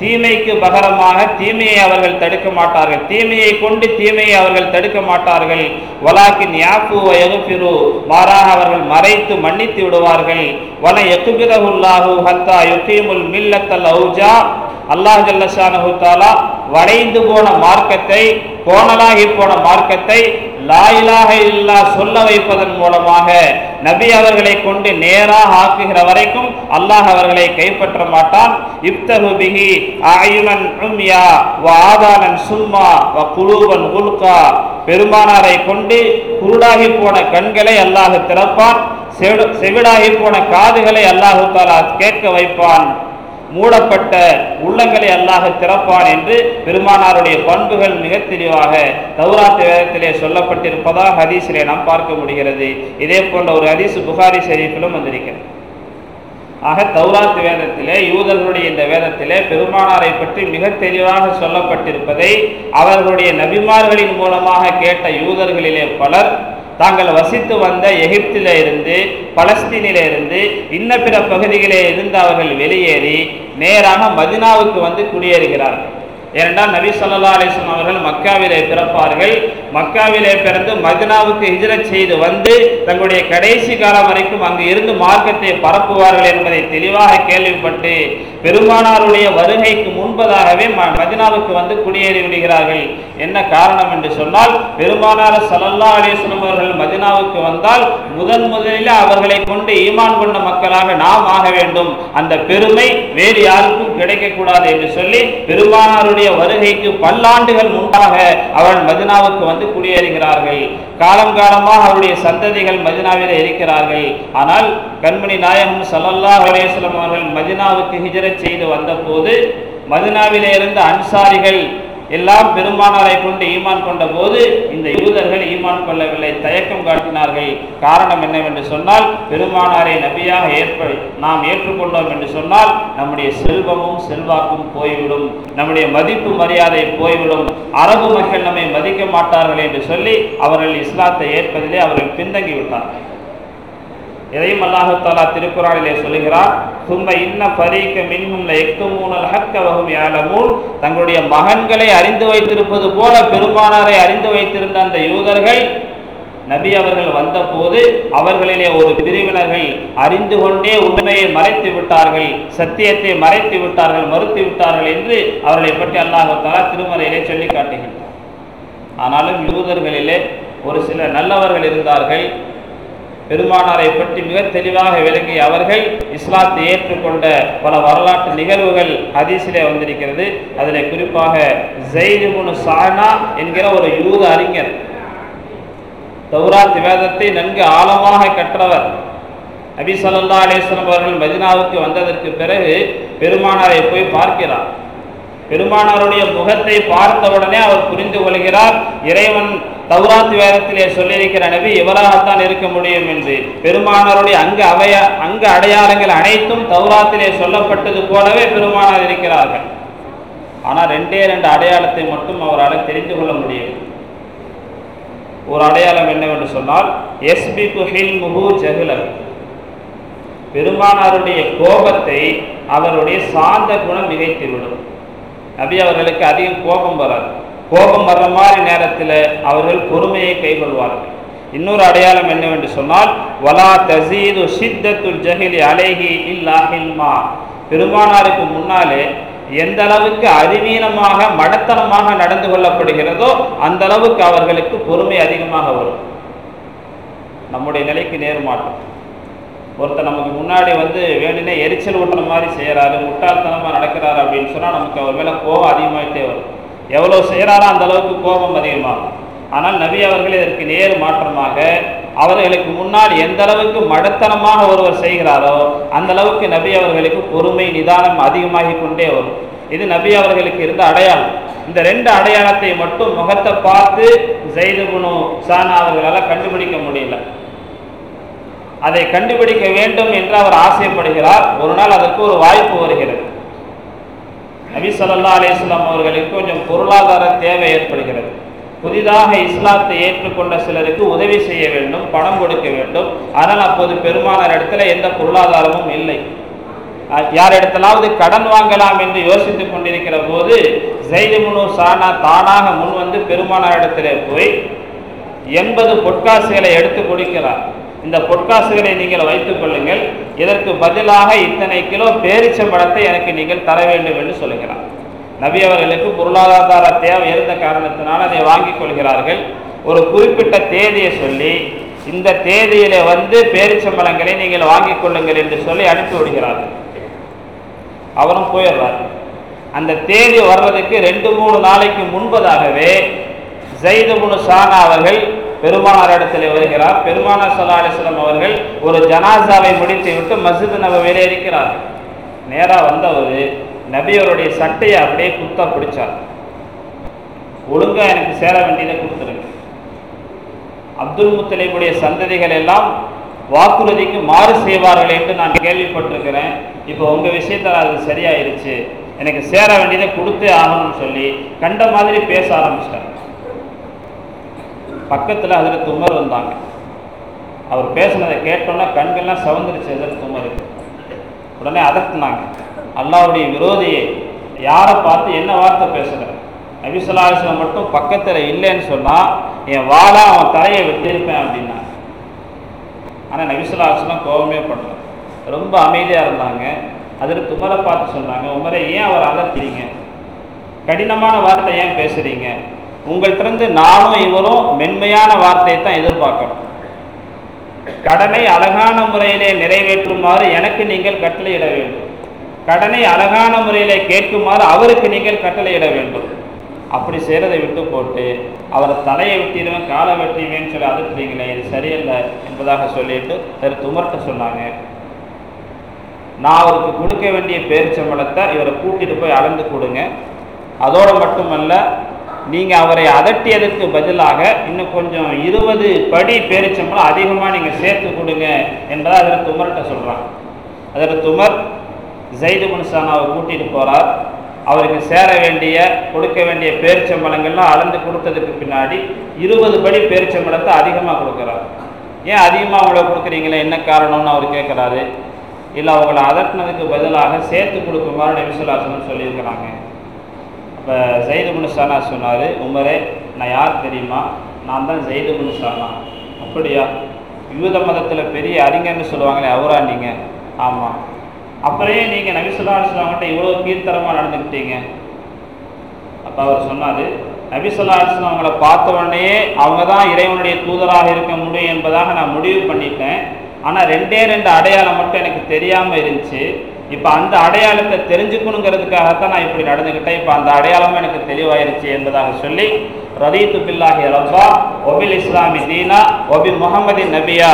தீமைக்கு பகரமாக தீமையை அவர்கள் தடுக்க மாட்டார்கள். தீமையை கொண்டு தீமையை அவர்கள் தடுக்க மாட்டார்கள். வலாக்கின் யாப்பு எகுபிரு மாறாக அவர்கள் மறைத்து மன்னித்து விடுவார்கள். வல எகுபிரகுல்லாஹு ஹத்தா யுகீமுல் மில்லத்தல் ஔஜா. அல்லாஹ் ஜல்லஷானஹு தாலா வளைந்து போன மார்க்கத்தை கோணலாகி போன மார்க்கத்தை லாயிலாக இல்லா சொல்ல வைப்பதன் மூலமாக நபி அவர்களை கொண்டு நேராக ஆக்குகிற வரைக்கும் அல்லாஹ் அவர்களை கைப்பற்ற மாட்டான். இப்தஹு பிஹி ஆயுனன் உம்யா வ ஆதானன் சும்மா வ குலூபன் உல்கா. பெருமானாரை கொண்டு குருடாகி போன கண்களை அல்லாஹ் திறப்பான். செவிடு- செவிடாகி போன காதுகளை அல்லாஹு தாலா கேட்க வைப்பான். மூடப்பட்ட உள்ளங்களை அல்லாஹ் திறப்பான் என்று பெருமானாருடைய பண்புகள் மிக தெளிவாக தௌராத் வேதத்திலே சொல்லப்பட்டிருப்பதாக ஹதீஸிலே நாம் பார்க்க முடிகிறது. இதே போன்ற ஒரு ஹதீஸ் புகாரி ஷெரீஃபிலும் வந்திருக்கிறது. ஆக தௌராத் வேதத்திலே யூதர்களுடைய இந்த வேதத்திலே பெருமானாரை பற்றி மிக தெளிவாக சொல்லப்பட்டிருப்பதை அவர்களுடைய நபிமார்களின் மூலமாக கேட்ட யூதர்களிலே பலர் தாங்கள் வசித்து வந்த எகிப்தில இருந்து பலஸ்தீனில இருந்து இன்ன பிற பகுதிகளில் இருந்து அவர்கள் வெளியேறி நேராக மதினாவுக்கு வந்து குடியேறுகிறார்கள். ஏனென்றால் நபி சொல்லா அலிஸ்லாம் அவர்கள் மக்காவிலே பிறப்பார்கள். மக்காவிலே பிறந்து மதினாவுக்கு ஹிஜ்ரத் செய்து வந்து தங்களுடைய கடைசி காலம் வரைக்கும் அங்கு இருந்து மார்க்கத்தை பரப்புவார்கள் என்பதை தெளிவாக கேள்விப்பட்டு பெருமானாருடைய வருகைக்கு முன்பதாகவே மதினாவுக்கு வந்து குடியேறி விடுகிறார்கள். என்ன காரணம் என்று சொன்னால் பெருமானார் சல்லல்லா அலைஹி அவர்கள் மதினாவுக்கு வந்தால் முதன் முதலில் அவர்களை கொண்டு ஈமான் கொண்ட மக்களாக நாம் ஆக வேண்டும். அந்த பெருமை வேறு யாருக்கும் கிடைக்கக்கூடாது என்று சொல்லி பெருமானாருடைய வருகைக்கு பல்லாண்டுகள் முன்பாக அவர்கள் மதினாவுக்கு வந்து குடியேறுகிறார்கள். காலம் காலமாக அவருடைய சந்ததிகள் மதினாவில் இருக்கிறார்கள். ஆனால் கண்மணி நாயகம் சல்லல்லா அலைஹி அவர்கள் மதினாவுக்கு ஹிஜ்ரத் செய்து வந்தபோது மதினாவிலே இருந்த அன்சாரிகள் எல்லாம் பெருமானாரை கொண்டு ஈமான் கொண்ட போது இந்த யூதர்கள் ஈமான் கொள்ளவில்லை தயக்கம் காட்டினார்கள். காரணம் என்னவென்று சொன்னால் பெருமானாரை நபியாக ஏற்ப நாம் ஏற்றுக்கொண்டோம் என்று சொன்னால் நம்முடைய செல்வமும் செல்வாக்கும் போய்விடும். நம்முடைய மதிப்பு மரியாதை போய்விடும். அரபு மக்கள் நம்மை மதிக்க மாட்டார்கள் என்று சொல்லி அவர்கள் இஸ்லாத்தை ஏற்பதிலே அவர்கள் பின்தங்கிவிட்டார்கள். இதையும் அல்லாஹு திருக்குறானிலே சொல்லுகிறார் சும்ம இன்ன பரீக்க மின்ஹும் ல ஹக்க வகும் யஅலமூன். தங்களுடைய மகன்களை அறிந்து வைத்திருப்பது போல பெருமானாரை அறிந்து வைத்திருந்த அந்த யூதர்கள் நபி அவர்கள் வந்தபோது அவர்களிலே ஒரு பிரிவினர்கள் அறிந்து கொண்டே உண்மையை மறைத்து விட்டார்கள் சத்தியத்தை மறைத்து விட்டார்கள் மறுத்து விட்டார்கள் என்று அவர்களை பற்றி அல்லாஹத்தாலா திருமறையிலே சொல்லி காட்டுகின்றார் ஆனாலும் யூதர்களிலே ஒரு சில நல்லவர்கள் இருந்தார்கள் பெருமானாரை பற்றி மிக தெளிவாக விளங்கிய அவர்கள் இஸ்லாத்தை ஏற்றுக்கொண்ட பல வரலாற்று நிகழ்வுகள் ஹதீஸிலே வந்திருக்கிறது. அதில் குறிப்பாக ஜெயிதுமுனு சானா என்கிற ஒரு யூத அறிஞர். தௌராத் வேதத்தை நன்கு ஆழமாக கற்றவர். நபி சல்லா அலேஸ்வரம் அவர்கள் மதினாவுக்கு வந்ததற்கு பிறகு பெருமானாரை போய் பார்க்கிறார். பெருமானாருடைய முகத்தை பார்த்தவுடனே அவர் புரிந்து கொள்கிறார். இறைவன் தௌராத் வேதத்திலே சொல்லியிருக்கிற நபி இவராகத்தான் இருக்க முடியும் என்று. பெருமானாருடைய அங்கு அவைய அங்கு அடையாளங்கள் அனைத்தும் தௌராத்திலே சொல்லப்பட்டது போலவே பெருமானார் இருக்கிறார்கள். ஆனால் ரெண்டே ரெண்டு அடையாளத்தை மட்டும் அவரால் தெரிந்து கொள்ள முடியும் ஒரு அடையாளம் என்னவென்று சொன்னால் எஸ்பி குஹில் முகு ஜஹுலர் பெருமானாருடைய கோபத்தை அவருடைய சாந்த குணம் மிகைத்துவிடும். நபி அவர்களுக்கு அதிகம் கோபம் வராது. கோபம் வர்ற மாதிரி நேரத்தில் அவர்கள் பொறுமையை கைகொள்வார்கள் இன்னொரு அடையாளம் என்னவென்று சொன்னால் வலா தசீது ஷித்தத்துல் ஜஹிலி அலைஹி இல்லா ஹில்மா. பெருமானாருக்கு முன்னாலே எந்த அளவுக்கு அறிவீனமாக மடத்தனமாக நடந்து கொள்ளப்படுகிறதோ அந்த அளவுக்கு அவர்களுக்கு பொறுமை அதிகமாக வரும். நம்முடைய நிலைக்கு நேர்மாற்றம் ஒருத்தர் நமக்கு முன்னாடி வந்து வேணுனே எரிச்சல் ஊட்டுற மாதிரி செய்கிறாரு முட்டாள்தனமாக நடக்கிறாரு அப்படின்னு சொன்னால் நமக்கு அவர் மேலே கோபம் அதிகமாகிட்டே வரும். எவ்வளோ செய்கிறாரோ அந்த அளவுக்கு கோபம் அதிகமாகும் ஆனால் நபி அவர்கள் இதற்கு நேர் மாற்றமாக அவர்களுக்கு முன்னால் எந்த அளவுக்கு மடத்தனமாக ஒருவர் செய்கிறாரோ அந்த அளவுக்கு நபி அவர்களுக்கு பொறுமை நிதானம் அதிகமாகி கொண்டே வரும். இது நபி அவர்களுக்கு இருந்த அடையாளம். இந்த ரெண்டு அடையாளத்தை மட்டும் முகத்தை பார்த்து ஜெய்துகுனு சானா அவர்களால் கண்டுபிடிக்க முடியல. அதை கண்டுபிடிக்க வேண்டும் என்று அவர் ஆசைப்படுகிறார். ஒரு நாள் அதற்கு ஒரு வாய்ப்பு வருகிறது. நபி ஸல்லல்லாஹு அலைஹி அவர்களுக்கு கொஞ்சம் பொருளாதார தேவை ஏற்படுகிறது. புதிதாக இஸ்லாத்தை ஏற்றுக்கொண்ட சிலருக்கு உதவி செய்ய வேண்டும் பணம் கொடுக்க வேண்டும். ஆனால் அப்போது பெருமானார் இடத்துல எந்த பொருளாதாரமும் இல்லை. யார் இடத்திலாவது கடன் வாங்கலாம் என்று யோசித்துக் கொண்டிருக்கிற போது ஜெய்தமுனு சானா தானாக முன் வந்து பெருமானார் இடத்திலே போய் எண்பது பொற்காசுகளை எடுத்து கொடுக்கிறார். இந்த பொற்காசுகளை நீங்கள் வைத்துக் கொள்ளுங்கள். இதற்கு பதிலாக இத்தனை கிலோ பேரிச்சம்பழத்தை எனக்கு நீங்கள் தர வேண்டும் என்று சொல்லுகிறார் நபி அவர்களுக்கு பொருளாதார தேவை இருந்த காரணத்தினால் அதை வாங்கிக் கொள்கிறார்கள். ஒரு குறிப்பிட்ட தேதியை சொல்லி இந்த தேதியில வந்து பேரிச்சம்பழங்களை நீங்கள் வாங்கிக் கொள்ளுங்கள் என்று சொல்லி அனுப்பி விடுகிறார்கள் அவரும் போயிடுறார். அந்த தேதி வர்றதுக்கு ரெண்டு மூணு நாளைக்கு முன்பதாகவே ஜெயிதுபுனு சானா அவர்கள் பெருமானார் இடத்துல வருகிறார். பெருமானார் சல்லா அலிஸ்லாம் அவர்கள் ஒரு ஜனாசாவை முடித்து விட்டு மசித் நபவியிலே இருக்கிறார் நேராக வந்தவர் நபியவருடைய சட்டையை அப்படியே குத்தா பிடிச்சார். ஒழுங்காக எனக்கு சேர வேண்டியதை கொடுத்துருங்க. அப்துல் முத்தலீபுடைய சந்ததிகள் எல்லாம் வாக்குறுதிக்கு மாறு செய்வார்கள் என்று நான் கேள்விப்பட்டிருக்கிறேன். இப்போ உங்கள் விஷயத்தில் அது சரியாயிருச்சு. எனக்கு சேர வேண்டியதை கொடுத்தே ஆகணும்னு சொல்லி கண்ட மாதிரி பேச ஆரம்பிச்சிட்டாங்க பக்கத்தில் அதில் தும்மர் வந்தாங்க. அவர் பேசுனதை கேட்டோன்னா கண்கள்லாம் சவந்துருச்சு எதிர் தும்மருக்கு உடனே அதட்டினாங்க. அல்லாவுடைய விரோதியை யாரை பார்த்து என்ன வார்த்தை பேசுகிற நபிசுல்லாஸ்லம் மட்டும் பக்கத்தில் இல்லைன்னு சொன்னால் என் வாழா அவன் தலையை வெட்டியிருப்பேன் அப்படின்னா ஆனால் நபிசுல்லாஸ்லாம் கோபமே பண்ணல ரொம்ப அமைதியாக இருந்தாங்க. அதில் துமரை பார்த்து சொன்னாங்க உமரை ஏன் அவர் அலர்த்திங்க கடினமான வார்த்தை ஏன் பேசுகிறீங்க உங்கள்கிட்ட நானும் இவரும் மென்மையான வார்த்தையை தான் எதிர்பார்க்கணும். கடனை அழகான முறையிலே நிறைவேற்றுமாறு எனக்கு நீங்கள் கட்டளையிட வேண்டும். கடனை அழகான முறையிலே கேட்குமாறு அவருக்கு நீங்கள் கட்டளையிட வேண்டும். அப்படி செய்கிறதை விட்டு போட்டு அவரை தலையை வெட்டிடுவேன் காலை வெட்டிடுவேன்னு சொல்லி அதட்டுறீங்களே இது சரியில்லை என்பதாக சொல்லிட்டு திரு துமர்கிட்ட சொன்னாங்க. நான் அவருக்கு கொடுக்க வேண்டிய பேரிச்சம்பளத்தை இவரை கூட்டிட்டு போய் அளந்து கொடுங்க. அதோடு மட்டுமல்ல நீங்கள் அவரை அதட்டியதற்கு பதிலாக இன்னும் கொஞ்சம் இருபது படி பேரிச்சம்பளம் அதிகமாக நீங்கள் சேர்த்து கொடுங்க என்பதை அதில் துமர்கிட்ட சொல்கிறான் அதில் துமர் ஜெயிது முன்சானாவை கூட்டிகிட்டு போகிறார் அவருக்கு சேர வேண்டிய கொடுக்க வேண்டிய பேரிச்சம்பளங்கள்லாம் அளந்து கொடுத்ததுக்கு பின்னாடி இருபது படி பேரிச்சம்பளத்தை அதிகமாக கொடுக்குறார். ஏன் அதிகமாக அவங்கள கொடுக்குறீங்களே? என்ன காரணம்னு அவர் கேட்குறாரு இல்லை அவங்கள அதட்டினதுக்கு பதிலாக சேர்த்து கொடுக்குமாறு நபிசுல்லாசனம் சொல்லியிருக்கிறாங்க. இப்போ ஜெயிது முனுசானா சொன்னார் உமரே நான் யார் தெரியுமா? நான் தான் ஜெயிது முனுசானா. அப்படியா? யூத மதத்தில் பெரிய அறிஞர்னு சொல்லுவாங்களே அவரா நீங்கள் ஆமாம் அப்புறமே நீங்கள் நபிசுல்லா அலுவலாம்கிட்ட இவ்வளோ கீர்த்தரமாக நடந்துக்கிட்டீங்க. அப்போ அவர் சொன்னார் நபிசுல்லா அலுவலாம் அவங்கள பார்த்த உடனே அவங்க தான் இறைவனுடைய தூதராக இருக்க முடியும் என்பதாக நான் முடிவு பண்ணிட்டேன். ஆனால் ரெண்டே ரெண்டு அடையாளம் மட்டும் எனக்கு தெரியாமல் இருந்துச்சு. இப்போ அந்த அடையாளத்தை தெரிஞ்சுக்கணுங்கிறதுக்காகத்தான் நான் இப்படி நடந்துக்கிட்டேன். இப்போ அந்த அடையாளமும் எனக்கு தெளிவாயிருச்சு என்பதாக சொல்லி ரதீத்து பில்லாஹி ரப்பா ஒபில் இஸ்லாமி தீனா ஒபி முகமதி நபியா.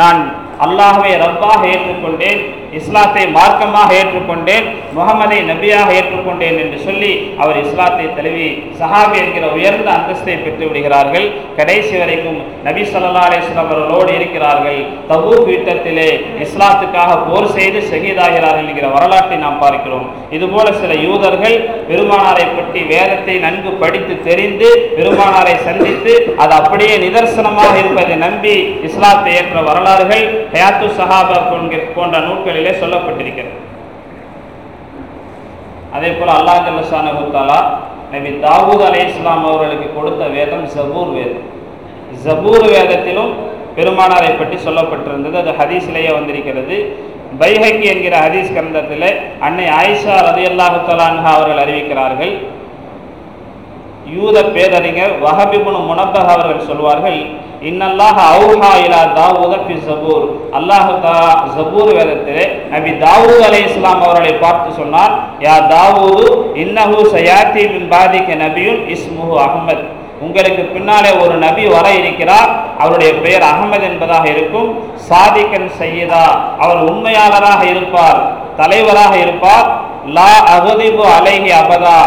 நான் அல்லாஹுவை ரப்பாக ஏற்றுக்கொண்டேன். இஸ்லாத்தை மார்க்கமாக ஏற்றுக்கொண்டேன் முகமதை நபியாக ஏற்றுக்கொண்டேன் என்று சொல்லி அவர் இஸ்லாத்தை தழுவி சஹாபி என்கிற உயர்ந்த அந்தஸ்தை பெற்று விடுகிறார்கள். கடைசி வரைக்கும் நபி சொல்லா அலிஸ்லாம் அவர்களோடு இருக்கிறார்கள். தபு யுத்தத்திலே இஸ்லாத்துக்காக போர் செய்து ஷஹீதாகிறார்கள் என்கிற வரலாற்றை நாம் பார்க்கிறோம். இதுபோல சில யூதர்கள் பெருமானாரை பற்றி வேதத்தை நன்கு படித்து தெரிந்து பெருமானாரை சந்தித்து அது அப்படியே நிதர்சனமாக இருப்பதை நம்பி இஸ்லாத்தை ஏற்ற வரலாறுகள் ஹயாத்து சஹாபா போன்ற நூல்களில் சொல்லப்பட்டிருக்கிறது. அதே போல் அல்லாஹ் ஜல்லசானகுத்தாலா நபி தாவூத் அலே இஸ்லாம் அவர்களுக்கு கொடுத்த வேதம் ஜபூர் வேதம். ஜபூர் வேதத்திலும் பெருமானாரை பற்றி சொல்லப்பட்டிருந்தது. அது ஹதீஸ்லேயே வந்திருக்கிறது. பைஹக்கி என்கிற ஹதீஸ் கிரந்தத்தில் அன்னை ஆயிஷா ரதி அல்லாஹு தலான்ஹா அவர்கள் அறிவிக்கிறார்கள். யூத பேரறிஞர் வஹபிபுன் முனப்பக அவர்கள் சொல்வார்கள் இன்னல்லாக அவுஹா இலா தாவூத பி ஜபூர் அல்லாஹு தா ஜபூர் வேதத்திலே நபி தாவூத் அலி இஸ்லாம் அவர்களை பார்த்து சொன்னார் யா தாவூது இன்னஹு சயாத்தி பின் பாதிக்க நபியுன் இஸ்முஹு அகமது உங்களுக்கு பின்னாலே ஒரு நபி வர இருக்கிறார் அவருடைய பெயர் அகமது என்பதாக இருக்கும். சாதிக்கன் சையதா அவர் உண்மையாளராக இருப்பார் தலைவராக இருப்பார். லா அகதிபு அலைஹி அபதா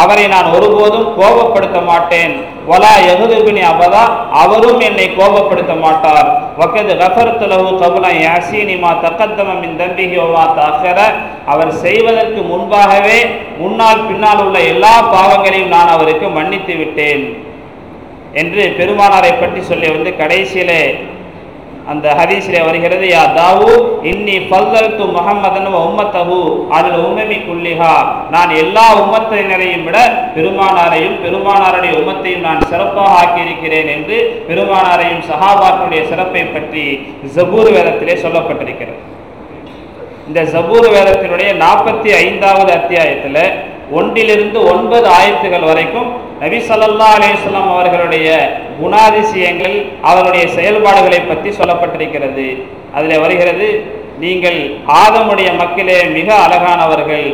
அவரை நான் ஒருபோதும் கோபப்படுத்த மாட்டேன். வலா எகுதுபினி அபதா அவரும் என்னை கோபப்படுத்த மாட்டார். வக்கது கஃபர்த்துலகு கபுல யாசீனிமா தக்கத்தம தம்பிகி ஒமா தகர அவர் செய்வதற்கு முன்பாகவே முன்னால் பின்னால் உள்ள எல்லா பாவங்களையும் நான் அவருக்கு மன்னித்து விட்டேன். என்று பெருமானாரை பற்றி சொல்லி வந்து கடைசியிலே அந்த ஹதீஸிலே வருகிறது யா தாவு இன்னி ஃபல்லல் து முகம்மதன் உம்மத்தஹு அதில் உம்மமி குல்லிஹா. நான் எல்லா உம்மத்தினரையும் விட பெருமானாரையும் பெருமானாருடைய உம்மத்தையும் நான் சிறப்பாக ஆக்கியிருக்கிறேன் என்று பெருமானாரையும் சஹாபாக்களுடைய சிறப்பை பற்றி ஜபூர் வேதத்திலே சொல்லப்பட்டிருக்கிறது. இந்த ஜபூர் வேதத்தினுடைய நாற்பத்தி ஐந்தாவது அத்தியாயத்தில் ஒன்றிலிருந்து ஒன்பது ஆயத்துகள் வரைக்கும் நபி ஸல்லல்லாஹு அலிஸ்லாம் அவர்களுடைய குணாதிசயங்கள் அவருடைய செயல்பாடுகளை பற்றி சொல்லப்பட்டிருக்கிறது. அதில் வருகிறது நீங்கள் ஆதமுடைய மக்களே மிக அழகானவர்கள்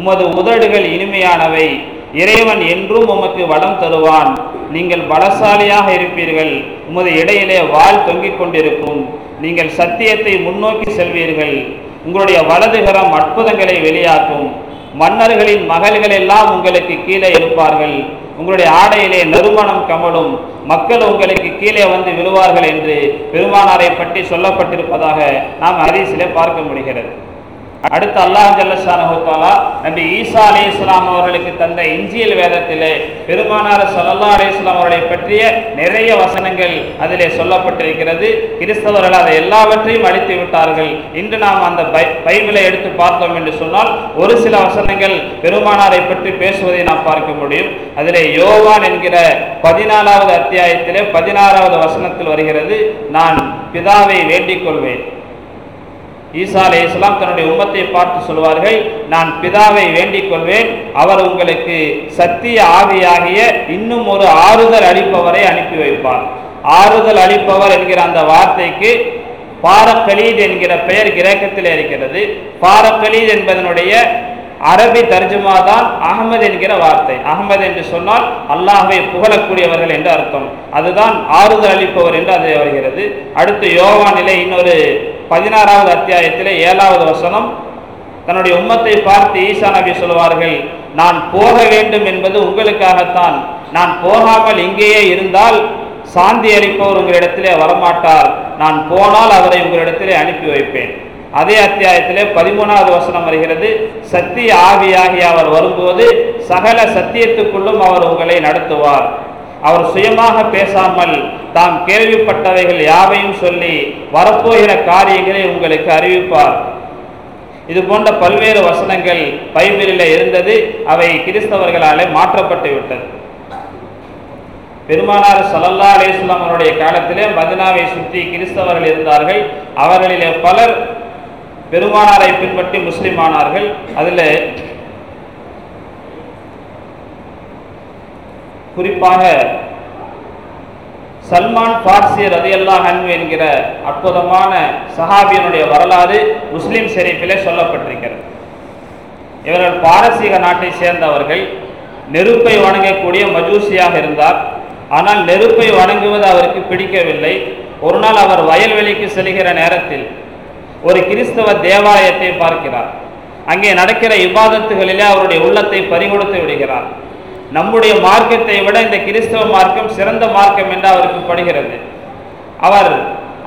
உமது உதடுகள் இனிமையானவை இறைவன் என்றும் உமக்கு வளம் தருவான். நீங்கள் பலசாலியாக இருப்பீர்கள் உமது இடையிலே வாள் தொங்கிக் கொண்டிருக்கும். நீங்கள் சத்தியத்தை முன்னோக்கி செல்வீர்கள் உங்களுடைய வலதுகரம் அற்புதங்களை வெளியாக்கும். மன்னர்களின் மகள்கள் எல்லாம் உங்களுக்கு கீழே இருப்பார்கள். உங்களுடைய ஆடையிலே நறுமணம் கமலும் மக்கள் உங்களுக்கு கீழே வந்து விழுவார்கள் என்று பெருமானாரை பற்றி சொல்லப்பட்டிருப்பதாக நாம் ஹதீஸிலே பார்க்க முடிகிறது. அடுத்து அல்லாஹ் ஜல்லஷானஹுத்தாலா நபி ஈசா அலி இஸ்லாம் அவர்களுக்கு தந்த இஞ்சியல் வேதத்திலே பெருமானார் சல்லா அலி இஸ்லாம் அவர்களை பற்றிய நிறைய வசனங்கள் அதிலே சொல்லப்பட்டிருக்கிறது. கிறிஸ்தவர்கள் அதை எல்லாவற்றையும் அழித்து விட்டார்கள். இன்று நாம் அந்த பைபிளை எடுத்து பார்த்தோம் என்று சொன்னால் ஒரு சில வசனங்கள் பெருமானாரை பற்றி பேசுவதை நாம் பார்க்க முடியும். அதிலே யோவான் என்கிற பதினாலாவது அத்தியாயத்திலே பதினாறாவது வசனத்தில் வருகிறது நான் பிதாவை வேண்டிக் கொள்வேன். ஈசா அலே இஸ்லாம் தன்னுடைய உம்மத்தை பார்த்து சொல்வார்கள் நான் பிதாவை வேண்டிக் கொள்வேன். அவர் உங்களுக்கு சத்திய ஆவியாகிய இன்னும் ஒரு ஆறுதல் அளிப்பவரை அனுப்பி வைப்பார். ஆறுதல் அளிப்பவர் என்கிற அந்த வார்த்தைக்கு பாரக்கலீத் என்கிற பெயர் கிரேக்கத்தில் இருக்கிறது. பாரக்கலீத் என்பதனுடைய அரபி தர்ஜுமா தான் அகமது என்கிற வார்த்தை. அகமது என்று சொன்னால் அல்லாஹை புகழக்கூடியவர்கள் என்று அர்த்தம். அதுதான் ஆறுதல் அளிப்பவர் என்று அது வருகிறது. அடுத்து யோகா நிலை இன்னொரு பதினாறாவது அத்தியாயத்திலே ஏழாவது வசனம் தன்னுடைய உம்மத்தை பார்த்து ஈசா நபி சொல்வார்கள் நான் போக வேண்டும் என்பது உங்களுக்காகத்தான். நான் போகாமல் இங்கேயே இருந்தால் சாந்தி அளிப்பவர் உங்களிடத்திலே வரமாட்டார். நான் போனால் அவரை உங்களிடத்திலே அனுப்பி வைப்பேன். அதே அத்தியாயத்திலே பதிமூணாவது வசனம் வருகிறது சத்திய ஆவியாகி அவர் வரும்போது சகல சத்தியத்துக்குள்ளும் அவர் உங்களை நடத்துவார். அவர் சுயமாக பேசாமல் தாம் கேள்விப்பட்டவைகள் யாவையும் சொல்லி வரப்போகிற காரியங்களை உங்களுக்கு அறிவிப்பார். இது போன்ற பல்வேறு வசனங்கள் பைபிளில் இருந்தது. அவை கிறிஸ்தவர்களாலே மாற்றப்பட்டு விட்டது. பெருமானார் சல்லல்லா அலிஸ்லாம் அவருடைய காலத்திலே மதினாவை சுற்றி கிறிஸ்தவர்கள் இருந்தார்கள். அவர்களிலே பலர் பெருமானாரை பின்பற்றி முஸ்லிம் ஆனார்கள். அதில் குறிப்பாக சல்மான் பார்சி ரதியல்லா ஹன்வு என்கிற அற்புதமான சஹாபியனுடைய வரலாறு முஸ்லீம் ஷெரீஃபிலே சொல்லப்பட்டிருக்கிறது. இவர்கள் பாரசீக நாட்டை சேர்ந்தவர்கள் நெருப்பை வணங்கக்கூடிய மஜூசியாக இருந்தார். ஆனால் நெருப்பை வணங்குவது அவருக்கு பிடிக்கவில்லை. ஒரு நாள் அவர் வயல்வெளிக்கு செல்கிற நேரத்தில் ஒரு கிறிஸ்தவ தேவாலயத்தை பார்க்கிறார். அங்கே நடக்கிற இபாதத்துகளிலே அவருடைய உள்ளத்தை பறிகொடுத்து விடுகிறார். நம்முடைய மார்க்கத்தை விட இந்த கிறிஸ்தவ மார்க்கம் சிறந்த மார்க்கம் என்று அவருக்கு படுகிறது அவர்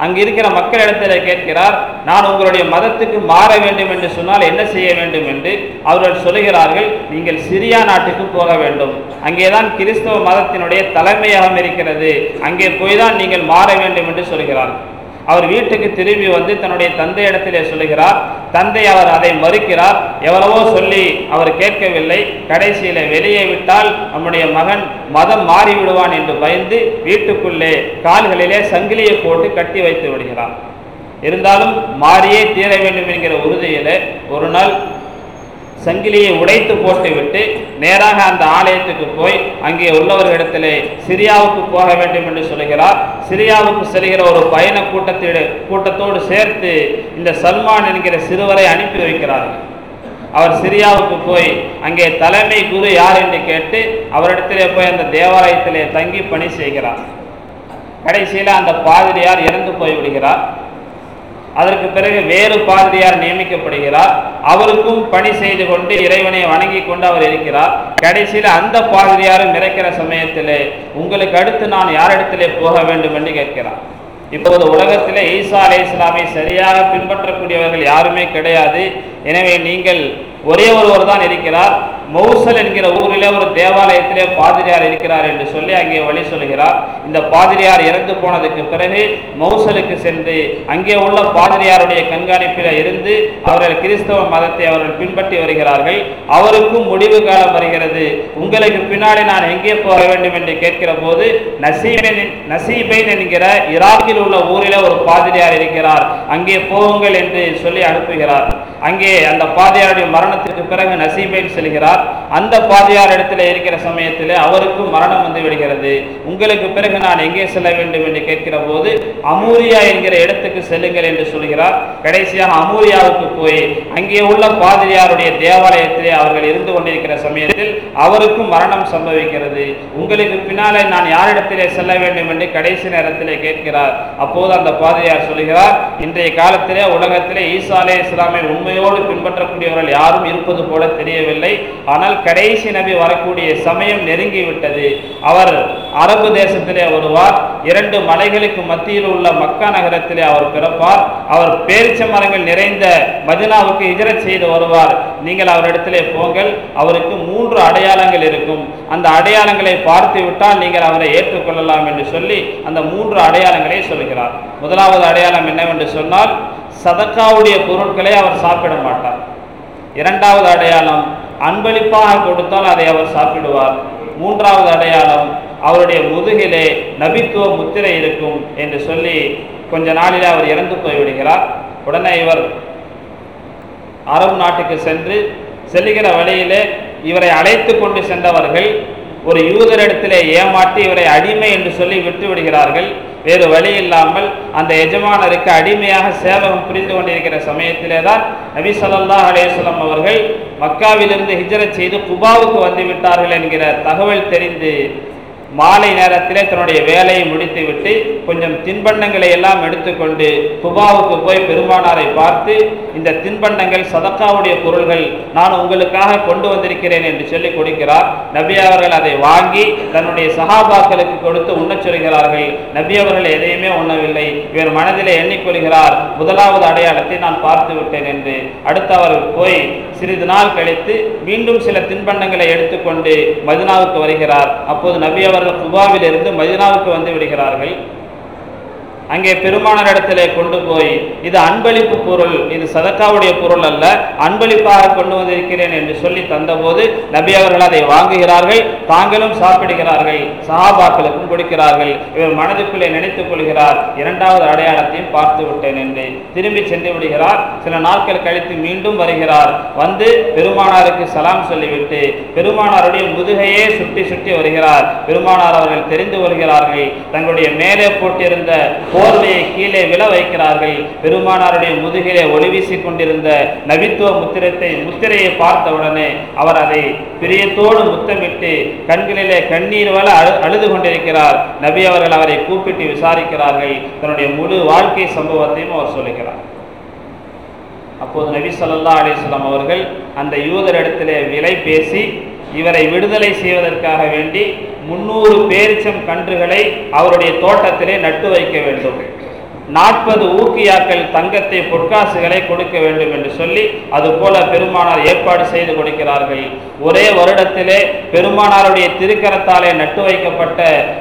அங்கு இருக்கிற மக்களிடத்தில் கேட்கிறார் நான் உங்களுடைய மதத்துக்கு மாற வேண்டும் என்று சொன்னால் என்ன செய்ய வேண்டும்? என்று அவர்கள் சொல்லுகிறார்கள் நீங்கள் சிரியா நாட்டுக்கு போக வேண்டும். அங்கேதான் கிறிஸ்தவ மதத்தினுடைய தலைமையகம் இருக்கிறது. அங்கே போய் தான் நீங்கள் மாற வேண்டும் என்று சொல்கிறார்கள். அவர் வீட்டுக்கு திரும்பி வந்து தன்னுடைய தந்தை இடத்திலே சொல்லுகிறார் தந்தை அவர் அதை மறுக்கிறார். எவ்வளவோ சொல்லி அவர் கேட்கவில்லை. கடைசியில வெளியே விட்டால் நம்முடைய மகன் மதம் மாறிவிடுவான் என்று பயந்து வீட்டுக்குள்ளே கால்களிலே சங்கிலியை போட்டு கட்டி வைத்து விடுகிறார். இருந்தாலும் மாறியே தீர வேண்டும் என்கிற உறுதியில ஒரு நாள் சங்கிலியை உடைத்து போட்டுவிட்டு நேராக அந்த ஆலயத்துக்கு போய் அங்கே உள்ளவர்களிடத்திலே சிரியாவுக்கு போக வேண்டும் என்று சொல்கிறார் சிரியாவுக்கு செல்கிற ஒரு பயண கூட்டத்திட கூட்டத்தோடு சேர்த்து இந்த சல்மான் என்கிற சிறுவரை அனுப்பி வைக்கிறார்கள். அவர் சிரியாவுக்கு போய் அங்கே தலைமை குரு யார் என்று கேட்டு அவரிடத்திலே போய் அந்த தேவாலயத்திலே தங்கி பணி செய்கிறார். கடைசியில் அந்த பாதிரியார் இறந்து போய் விடுகிறார் அதற்கு பிறகு வேறு பாதிரியார் நியமிக்கப்படுகிறார். அவருக்கும் பணி செய்து கொண்டு இறைவனை வணங்கி கொண்டு அவர் இருக்கிறார். கடைசியில் அந்த பாதிரியாரும் இறக்கிற சமயத்திலே உங்களுக்கு அடுத்து நான் யாரிடத்திலே போக வேண்டும்? என்று கேட்கிறார். இப்போது உலகத்திலே ஈசா அலை இஸ்லாமை சரியாக பின்பற்றக்கூடியவர்கள் யாருமே கிடையாது. எனவே நீங்கள் ஒரே ஒருவர் தான் இருக்கிறார். மௌசல் என்கிற ஊரிலே ஒரு தேவாலயத்திலே பாதிரியார் இருக்கிறார் என்று சொல்லி அங்கே வழி சொல்கிறார். இந்த பாதிரியார் இறந்து போனதுக்கு பிறகு மௌசலுக்கு சென்று அங்கே உள்ள பாதிரியாருடைய கண்காணிப்பில் இருந்து அவர்கள் கிறிஸ்தவ மதத்தை அவர்கள் பின்பற்றி வருகிறார்கள். அவருக்கும் முடிவு காலம் வருகிறது. உங்களுக்கு பின்னாடி நான் எங்கே போக வேண்டும் என்று கேட்கிற போது நசீபன் நசீபைன் என்கிற ஈராக்கில் உள்ள ஊரில் ஒரு பாதிரியார் இருக்கிறார். அங்கே போகுங்கள் என்று சொல்லி அனுப்புகிறார். அங்கே அந்த பாதிரியாருடைய மரணத்துக்கு பிறகு நசீபைன் செல்கிறார். அந்த பாதியார் இடத்துல இருக்கிற சமயத்தில் அவருக்கும் மரணம் வந்து விடுகிறது. உங்களுக்கு பிறகு நான் எங்கே செல்ல வேண்டும் என்று கேட்கிற போது அமூரியா என்கிற இடத்துக்கு செல்லுங்கள் என்று சொல்கிறார். கடைசியாக அமூரியாவுக்கு போய் அங்கே உள்ள பாதிரியாருடைய தேவாலயத்திலே அவர்கள் இருந்து கொண்டிருக்கிற சமயத்தில் அவருக்கும் மரணம் சம்பவிக்கிறது. உங்களுக்கு பின்னாலே நான் யாரிடத்திலே செல்ல வேண்டும் என்று கடைசி நேரத்திலே கேட்கிறார். அப்போது அந்த பாதிரியார் சொல்கிறார் இன்றைய காலத்திலே உலகத்திலே ஈசா அலே இஸ்லாமை உண்மையோடு பின்பற்றக்கூடியவர்கள் யாரும் இருப்பது போல தெரியவில்லை. ஆனால் கடைசி நபி வரக்கூடிய சமயம் நெருங்கிவிட்டது. அவர் அரபு தேசத்திலே வருவார். இரண்டு மலைகளுக்கு மத்தியில் உள்ள மக்கா நகரத்திலே அவர் பிறப்பார். அவர் பேரிச்ச மரங்கள் நிறைந்த மதினாவுக்கு ஹிஜரத் செய்து வருவார். நீங்கள் அவரிடத்திலே போங்கள். அவருக்கு மூன்று அடையாளங்கள் இருக்கும். அந்த அடையாளங்களை பார்த்து விட்டால் நீங்கள் அவரை ஏற்றுக்கொள்ளலாம் என்று சொல்லி அந்த மூன்று அடையாளங்களை சொல்கிறார். முதலாவது அடையாளம் என்னவென்று சொன்னால் சதக்காவுடைய பொருட்களை அவர் சாப்பிட மாட்டார். இரண்டாவது அடையாளம் அன்பளிப்பாக கொடுத்தால் அதை அவர் சாப்பிடுவார். மூன்றாவது அடையாளம் அவருடைய முதுகிலே நபித்துவ முத்திரை இருக்கும் என்று சொல்லி கொஞ்ச நாளிலே அவர் இறந்து போய்விடுகிறார். உடனே இவர் அரபு நாட்டுக்கு சென்று செல்லுகிற வழியிலே இவரை அழைத்து கொண்டு சென்றவர்கள் ஒரு யூதரிடத்திலே ஏமாற்றி இவரை அடிமை என்று சொல்லி விட்டு விடுகிறார்கள் வேறு வழி இல்லாமல் அந்த எஜமானருக்கு அடிமையாக சேவகம் புரிந்து கொண்டிருக்கிற சமயத்திலே தான் நபி ஸல்லல்லாஹு அவர்கள் மக்காவிலிருந்து ஹிஜரத் செய்து குபாவுக்கு வந்துவிட்டார்கள் என்கிற தகவல் தெரிந்து மாலை நேரத்திலே தன்னுடைய வேலையை முடித்துவிட்டு கொஞ்சம் தின்பண்டங்களை எல்லாம் எடுத்துக்கொண்டு குபாவுக்கு போய் பெருமானாரை பார்த்து இந்த தின்பண்டங்கள் சதக்காவுடைய பொருள்கள் நான் உங்களுக்காக கொண்டு வந்திருக்கிறேன் என்று சொல்லி கொடுக்கிறார். நபி அவர்கள் அதை வாங்கி தன்னுடைய சகாபாக்களுக்கு கொடுத்து உண்ணச் சொல்கிறார்கள். நபி அவர்கள் எதையுமே உண்ணவில்லை. இவர் மனதிலே எண்ணிக்கொள்கிறார் முதலாவது அடையாளத்தை நான் பார்த்து விட்டேன் என்று. அடுத்து அவர் போய் சிறிது நாள் கழித்து மீண்டும் சில தின்பண்டங்களை எடுத்துக்கொண்டு மதினாவுக்கு வருகிறார். அப்போது நபி அவர் அவர்கள் குபாவிலிருந்து மதினாவுக்கு வந்து விடுகிறார்கள். அங்கே பெருமானார் இடத்திலே கொண்டு போய் இது அன்பளிப்பு பொருள் இது சதக்காவுடைய பொருள் அல்ல அன்பளிப்பாக கொண்டு வந்திருக்கிறேன் என்று சொல்லி தந்தபோது நபி அவர்கள் அதை வாங்குகிறார்கள் தாங்களும் சாப்பிடுகிறார்கள் சஹாபாக்களுக்கும் கொடுக்கிறார்கள். இவர் மனதுக்குள்ளே நினைத்துக் கொள்கிறார் இரண்டாவது அடையாளத்தையும் பார்த்து விட்டேன் என்று. திரும்பி சென்று விடுகிறார் சில நாட்கள் கழித்து மீண்டும் வருகிறார். வந்து பெருமானாருக்கு சலாம் சொல்லிவிட்டு பெருமானாருடைய முதுகையே சுட்டி சுட்டி வருகிறார். பெருமானார் அவர்கள் தெரிந்து வருகிறார்கள் தங்களுடைய மேலே போட்டிருந்த போர்வையை கீழே விழ வைக்கிறார்கள். பெருமானாருடைய முதுகிலே ஒளி வீசிக் கொண்டிருந்த நபித்துவ முத்திரத்தை முத்திரையை பார்த்தவுடனே அவர் அதை பிரியத்தோடு முத்தமிட்டு கண்களிலே கண்ணீர் வள அழு அழுது கொண்டிருக்கிறார் நபி அவர்கள் அவரை கூப்பிட்டு விசாரிக்கிறார்கள். தன்னுடைய முழு வாழ்க்கை சம்பவத்தையும் அவர் சொல்லுகிறார். அப்போது நபி ஸல்லல்லாஹு அலிஸ்லாம் அவர்கள் அந்த யூதரிடத்திலே விலை பேசி இவரை விடுதலை செய்வதற்காக வேண்டி முன்னூறு பேரிச்சம் கன்றுகளை அவருடைய தோட்டத்திலே நட்டு வைக்க வேண்டும். நாற்பது ஊக்கியாக்கள் தங்கத்தை பொற்காசுகளை கொடுக்க வேண்டும் என்று சொல்லி அதுபோல பெருமானார் ஏற்பாடு செய்து கொடுக்கிறார்கள். ஒரே வருடத்திலே பெருமானாருடைய திருக்கரத்தாலே நட்டு வைக்கப்பட்ட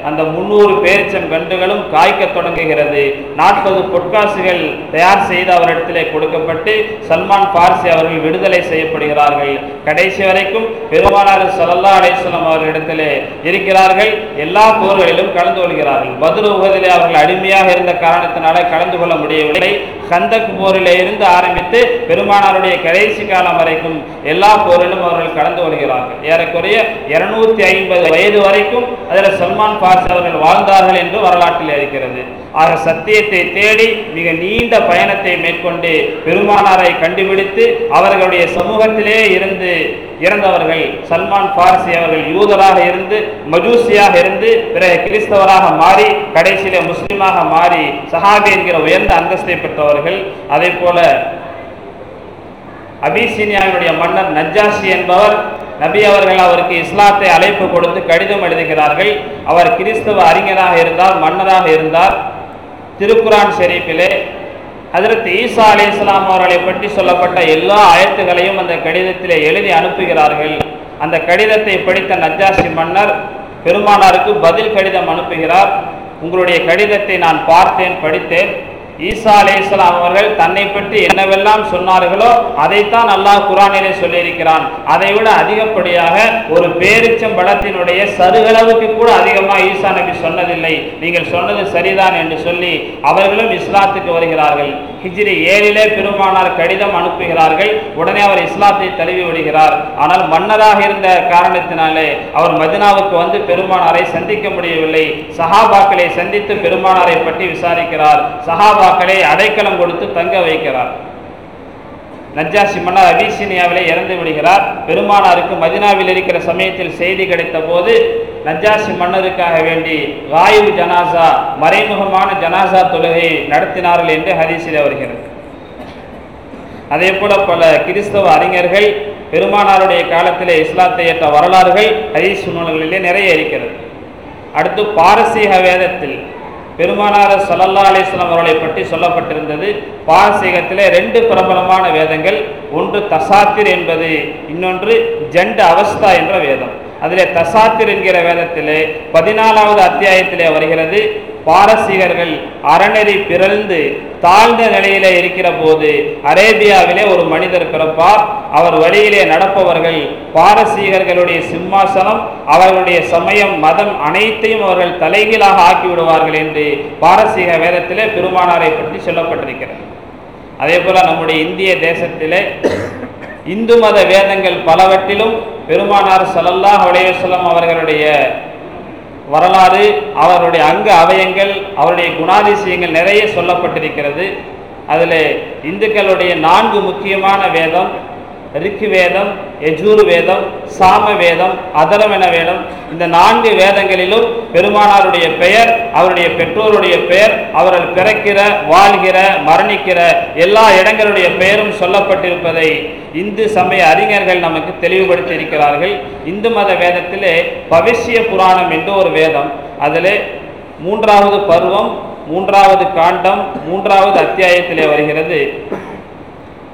அந்த முன்னூறு பேரிச்சம் கண்டுகளும் காய்க்க தொடங்குகிறது. நாற்பது பொற்காசுகள் தயார் செய்து அவரிடத்திலே கொடுக்கப்பட்டு சல்மான் பார்சி அவர்கள் விடுதலை செய்யப்படுகிறார்கள். கடைசி வரைக்கும் பெருமானார் சல்லல்லா அலிஸ்லாம் அவர்களிடத்திலே இருக்கிறார்கள். எல்லா போர்களிலும் கலந்து கொள்கிறார்கள். பதில் உகதிலே அவர்கள் அடிமையாக இருந்த காரணத்தினால கலந்து கொள்ள முடியவில்லை. கந்தக் போரில் இருந்து ஆரம்பித்து பெருமானாருடைய கடைசி காலம் வரைக்கும் எல்லா போரிலும் அவர்கள் கலந்து கொள்கிறார்கள். ஏறக்குறைய இருநூத்தி ஐம்பது வயது வரைக்கும் அதில் சல்மான் பாஸ் அவர்கள் வாழ்ந்தார்கள் என்று வரலாற்றில் இருக்கிறது. ஆக சத்தியத்தை தேடி மிக நீண்ட பயணத்தை மேற்கொண்டு பெருமானாரை கண்டுபிடித்து அவர்களுடைய சமூகத்திலே இருந்து இறந்தவர்கள் சல்மான் பார்சி அவர்கள் யூதராக இருந்து மஜூசியாக இருந்து பிறகு கிறிஸ்தவராக மாறி கடைசியில முஸ்லிமாக மாறி சஹாபி என்கிற உயர்ந்த அந்தஸ்தை பெற்றவர்கள். அதே போல அபிசீனியாவினுடைய மன்னர் நஜாசி என்பவர் நபி அவர்கள் அவருக்கு இஸ்லாத்தை அழைப்பு கொடுத்து கடிதம் எழுதுகிறார்கள். அவர் கிறிஸ்தவ அறிஞராக இருந்தார் மன்னராக இருந்தார். திருக்குரான் ஷெரீஃபிலே அதற்கு ஈசா அலி இஸ்லாம் அவர்களை பற்றி சொல்லப்பட்ட எல்லா ஆயத்துகளையும் அந்த கடிதத்திலே எழுதி அனுப்புகிறார்கள். அந்த கடிதத்தை படித்த நஜாசி மன்னர் பெருமானாருக்கு பதில் கடிதம் அனுப்புகிறார். உங்களுடைய கடிதத்தை நான் பார்த்தேன் படித்தேன். ஈசா அலைஹிஸ்ஸலாம் அவர்கள் தன்னை பற்றி என்னவெல்லாம் சொன்னார்களோ அதைத்தான் அல்லாஹ் குரானிலே சொல்லியிருக்கிறான். அதை விட அதிகப்படியாக ஒரு பேரிச்சம் பழத்தினுடைய சருகளவுக்கு கூட அதிகமாக ஈசா நபி சொன்னதில்லை. நீங்கள் சொன்னது சரிதான் என்று சொல்லி அவர்களும் இஸ்லாத்துக்கு வருகிறார்கள். ஹிஜ்ரி ஏழிலே பெருமானார் கடிதம் அனுப்புகிறார்கள். உடனே அவர் இஸ்லாத்தை தழுவி விடுகிறார். ஆனால் மன்னராக இருந்த காரணத்தினாலே அவர் மதினாவுக்கு வந்து பெருமானாரை சந்திக்க முடியவில்லை. சஹாபாக்களை சந்தித்து பெருமானாரை பற்றி விசாரிக்கிறார். சஹாபாக்களை அடைக்கலம் கொடுத்து தங்க வைக்கிறார். நஜாசி மன்னர் அபிசீனியாவிலே இறந்து விடுகிறார். பெருமானாருக்கு மதினாவில் இருக்கிற சமயத்தில் செய்தி கிடைத்த போது நஜாசி மன்னருக்காக வேண்டி வாயு ஜனாசா மறைமுகமான ஜனாசா தொழுகை நடத்தினார்கள் என்று ஹதீஸிலே வருகிறது. அதே போல பல கிறிஸ்தவ அறிஞர்கள் பெருமானாருடைய காலத்திலே இஸ்லாத்தை ஏற்ற வரலாறுகள் ஹதீஸ் நூல்களிலே நிறைய இருக்கிறது. அடுத்து பாரசீக வேதத்தில் பெருமானார் சல்லல்லா அலிஸ்லாம் அவர்களை பற்றி சொல்லப்பட்டிருந்தது. பாரசீகத்திலே ரெண்டு பிரபலமான வேதங்கள் ஒன்று தசாத்திர் என்பது இன்னொன்று ஜண்ட் அவஸ்தா என்ற வேதம். அதிலே தசாத்திர் என்கிற வேதத்திலே பதினாலாவது அத்தியாயத்திலே வருகிறது. பாரசீகர்கள் அறநெறி பிறழ்ந்து தாழ்ந்த நிலையிலே இருக்கிற போது அரேபியாவிலே ஒரு மனிதர் பிறப்பார். அவர் வழியிலே நடப்பவர்கள் பாரசீகர்களுடைய சிம்மாசனம் அவர்களுடைய சமயம் மதம் அனைத்தையும் அவர்கள் தலைகீழாக ஆக்கி விடுவார்கள் என்று பாரசீக வேதத்திலே பெருமானாரை பற்றி சொல்லப்பட்டிருக்கிறது. அதே போல நம்முடைய இந்திய தேசத்திலே இந்து மத வேதங்கள் பலவற்றிலும் பெருமானார் ஸல்லல்லாஹு அலைஹி அவர்களுடைய வரலாறு அவருடைய அங்க அவயங்கள் அவருடைய குணாதிசயங்கள் நிறைய சொல்லப்பட்டிருக்கிறது. அதில் இந்துக்களுடைய நான்கு முக்கியமான வேதம் ரிக்கு வேதம் எஜூர் வேதம் சாம வேதம் அதரவென வேதம். இந்த நான்கு வேதங்களிலும் பெருமானாருடைய பெயர் அவருடைய பெற்றோருடைய பெயர் அவர்கள் பிறக்கிற வாழ்கிற மரணிக்கிற எல்லா இடங்களுடைய பெயரும் சொல்லப்பட்டிருப்பதை இந்து சமய அறிஞர்கள் நமக்கு தெளிவுபடுத்தி இருக்கிறார்கள். இந்து மத வேதத்திலே பவிஷ்ய புராணம் என்று ஒரு வேதம். அதிலே மூன்றாவது பருவம் மூன்றாவது காண்டம் மூன்றாவது அத்தியாயத்திலே வருகிறது.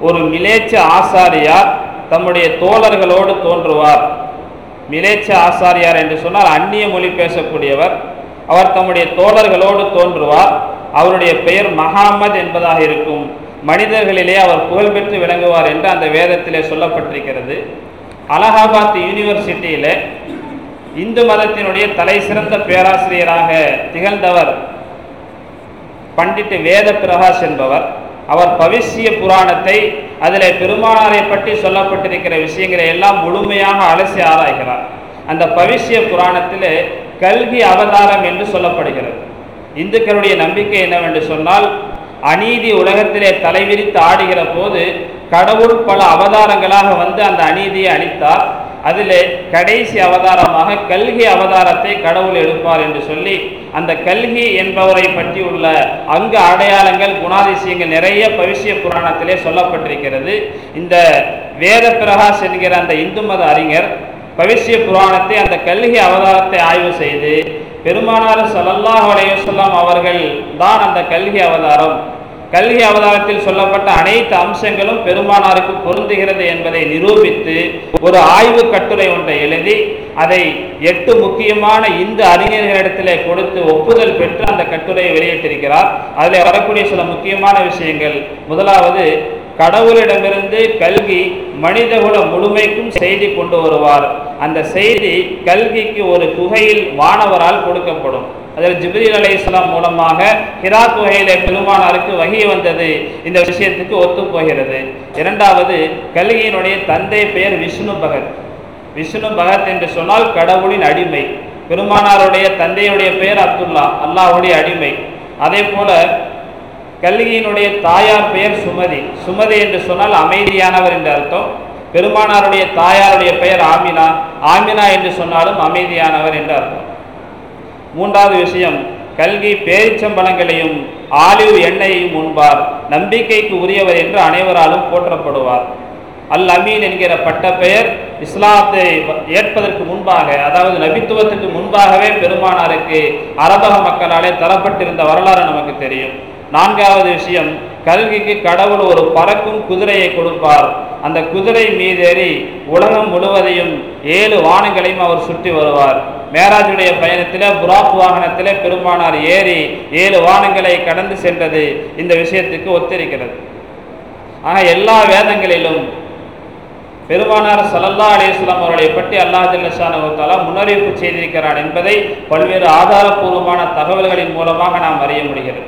ஒரு மிலேச்ச ஆசாரியார் தம்முடைய தோழர்களோடு தோன்றுவார். மிலேச்ச ஆசாரியார் என்று சொன்னால் அந்நிய மொழி பேசக்கூடியவர். அவர் தம்முடைய தோழர்களோடு தோன்றுவார். அவருடைய பெயர் மகாமத் என்பதாக இருக்கும். மனிதர்களிலே அவர் புகழ்பெற்று விளங்குவார் என்று அந்த வேதத்திலே சொல்லப்பட்டிருக்கிறது. அலகாபாத் யூனிவர்சிட்டியில இந்து மதத்தினுடைய தலை சிறந்த பேராசிரியராக திகழ்ந்தவர் பண்டிட் வேத பிரகாஷ் என்பவர். அவர் பவிஷ்ய புராணத்தை அதில் பெருமானாரை பற்றி சொல்லப்பட்டிருக்கிற விஷயங்களை எல்லாம் முழுமையாக அலசி ஆராய்கிறார். அந்த பவிஷ்ய புராணத்தில் கல்வி அவதாரம் என்று சொல்லப்படுகிறது. இந்துக்களுடைய நம்பிக்கை என்னவென்று சொன்னால் அநீதி உலகத்திலே தலைவிரித்து ஆடுகிற போது கடவுள் பல அவதாரங்களாக வந்து அந்த அநீதியை அளித்தார் அதில் கடைசி அவதாரமாக கல்கி அவதாரத்தை கடவுள் எடுப்பார் என்று சொல்லி அந்த கல்கி என்பவரை பற்றி உள்ள அங்கு அடையாளங்கள் குணாதிசயங்கள் நிறைய பவிஷ்ய புராணத்திலே சொல்லப்பட்டிருக்கிறது. இந்த வேத பிரகாஷ் என்கிற அந்த இந்து மத அறிஞர் பவிஷ்ய புராணத்தை அந்த கல்கி அவதாரத்தை ஆய்வு செய்து பெருமானார் ஸல்லல்லாஹு அலையுசல்லாம் அவர்கள் தான் அந்த கல்கி அவதாரம். கல்கி அவதாரத்தில் சொல்லப்பட்ட அனைத்து அம்சங்களும் பெருமானாருக்கு பொருந்துகிறது என்பதை நிரூபித்து ஒரு ஆய்வு கட்டுரை ஒன்றை எழுதி அதை எட்டு முக்கியமான இந்து அறிஞர்களிடத்திலே கொடுத்து ஒப்புதல் பெற்று அந்த கட்டுரையை வெளியிட்டிருக்கிறார். அதில் வரக்கூடிய சில முக்கியமான விஷயங்கள். முதலாவது கடவுளிடமிருந்து கல்வி மனிதகுல முழுமைக்கும் செய்தி கொண்டு வருவார். அந்த செய்தி கல்விக்கு ஒரு குகையில் வானவரால் கொடுக்கப்படும். அதில் ஜிப்ரீல் அலி இஸ்லாம் மூலமாக ஹிரா வகையில பெருமானாருக்கு வகி வந்தது. இந்த விஷயத்துக்கு ஒத்து போகிறது. இரண்டாவது கல்கியினுடைய தந்தை பெயர் விஷ்ணு பகத். விஷ்ணு பகத் என்று சொன்னால் கடவுளின் அடிமை. பெருமானாருடைய தந்தையுடைய பெயர் அப்துல்லா அல்லாஹுடைய அடிமை. அதே போல கல்கியினுடைய தாயார் பெயர் சுமதி. சுமதி என்று சொன்னால் அமைதியானவர் என்று அர்த்தம். பெருமானாருடைய தாயாருடைய பெயர் ஆமினா. ஆமினா என்று சொன்னாலும் அமைதியானவர் என்று அர்த்தம். மூன்றாவது விஷயம் கல்கி பேரிச்சம்பழங்களையும் ஆலிவ் எண்ணெயையும் உண்பார். நம்பிக்கைக்கு உரியவர் என்று அனைவராலும் போற்றப்படுவார். அல் அமீன் என்கிற பட்ட பெயர் இஸ்லாத்தை ஏற்பதற்கு முன்பாக அதாவது நபித்துவத்துக்கு முன்பாகவே பெருமானாருக்கு அரபக மக்களாலே தரப்பட்டிருந்த வரலாறு நமக்கு தெரியும். நான்காவது விஷயம் கல்கிக்கு கடவுள் ஒரு பறக்கும் குதிரையை கொடுப்பார். அந்த குதிரை மீதேறி உலகம் முழுவதையும் ஏழு வானங்களையும் அவர் சுற்றி வருவார். மேராஜுடைய பயணத்தில் புராக் வாகனத்தில் பெருமானார் ஏறி ஏழு வானங்களை கடந்து சென்றது இந்த விஷயத்துக்கு ஒத்திருக்கிறது. ஆக எல்லா வேதங்களிலும் பெருமானார் சல்லல்லா அலிஸ்லாம் அவர்களை பற்றி அல்லாஹ் முன்னறிவிப்பு செய்திருக்கிறான் என்பதை பல்வேறு ஆதாரபூர்வமான தகவல்களின் மூலமாக நாம் அறிய முடிகிறது.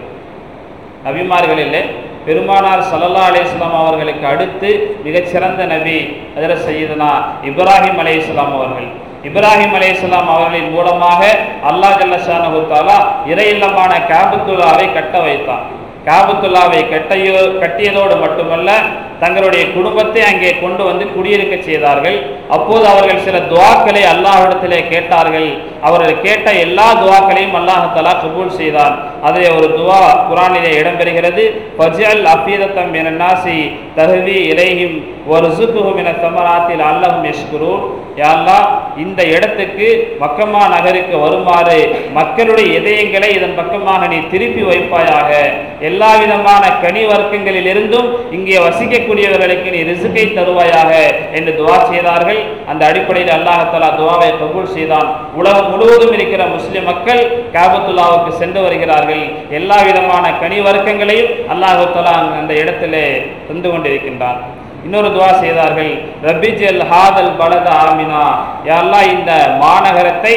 நபிமார்களிலே பெருமானார் சல்லல்லா அலிஸ்லாம் அவர்களுக்கு அடுத்து மிகச்சிறந்த நபி அதில் செய்தனா இப்ராஹிம் அலையாம் அவர்கள். இப்ராஹிம் அலேஸ்லாம் அவர்களின் மூலமாக அல்லாஹ் ஜல்லஷானுத்தாலா தாலா இறையில்லமான காபத்துல்லாவை கட்ட வைத்தான். காபத்துல்லாவை கட்டையோ கட்டியதோடு மட்டுமல்ல தங்களுடைய குடும்பத்தை அங்கே கொண்டு வந்து குடியிருக்க செய்தார்கள். அப்போது அவர்கள் சில துவாக்களை அல்லாஹிடத்திலே கேட்டார்கள். அவர்கள் கேட்ட எல்லா துவாக்களையும் அல்லாஹலா கபூல் செய்தான். அதை ஒரு துவா குரானிலே இடம்பெறுகிறது. ஃபஜல் அபீதத்தம் என நாசி தகுதி இலைஹிம் ஒரு சுகுஹும் என தமராத்தில் அல்லஹும் யஷ்குரூன் யாழ்லா இந்த இடத்துக்கு மக்கமா நகருக்கு வருமாறு மக்களுடைய இதயங்களை இதன் பக்கமாக நீ திருப்பி வைப்பாயாக. எல்லா விதமான கனி வர்க்கங்களில் இருந்தும் இங்கே வசிக்கக்கூடியவர்களுக்கு நீ ரிசுக்கை தருவாயாக என்று துவா செய்தார்கள். அந்த அடிப்படையில் அல்லாஹலா துவாவை கபூல் செய்தான். உலகம் முழுவதும் இருக்கிற முஸ்லிம் மக்கள் காபத்துல்லாவுக்கு சென்று வருகிறார்கள். எல்லா விதமான கனி வர்க்கங்களையும் அல்லாஹலா அந்த இடத்திலே தந்து கொண்டிருக்கின்றான். இன்னொரு துவா செய்தார்கள். ரபிஜல் ஹாதல் பலத ஆமினா. யாரெல்லாம் இந்த மாநகரத்தை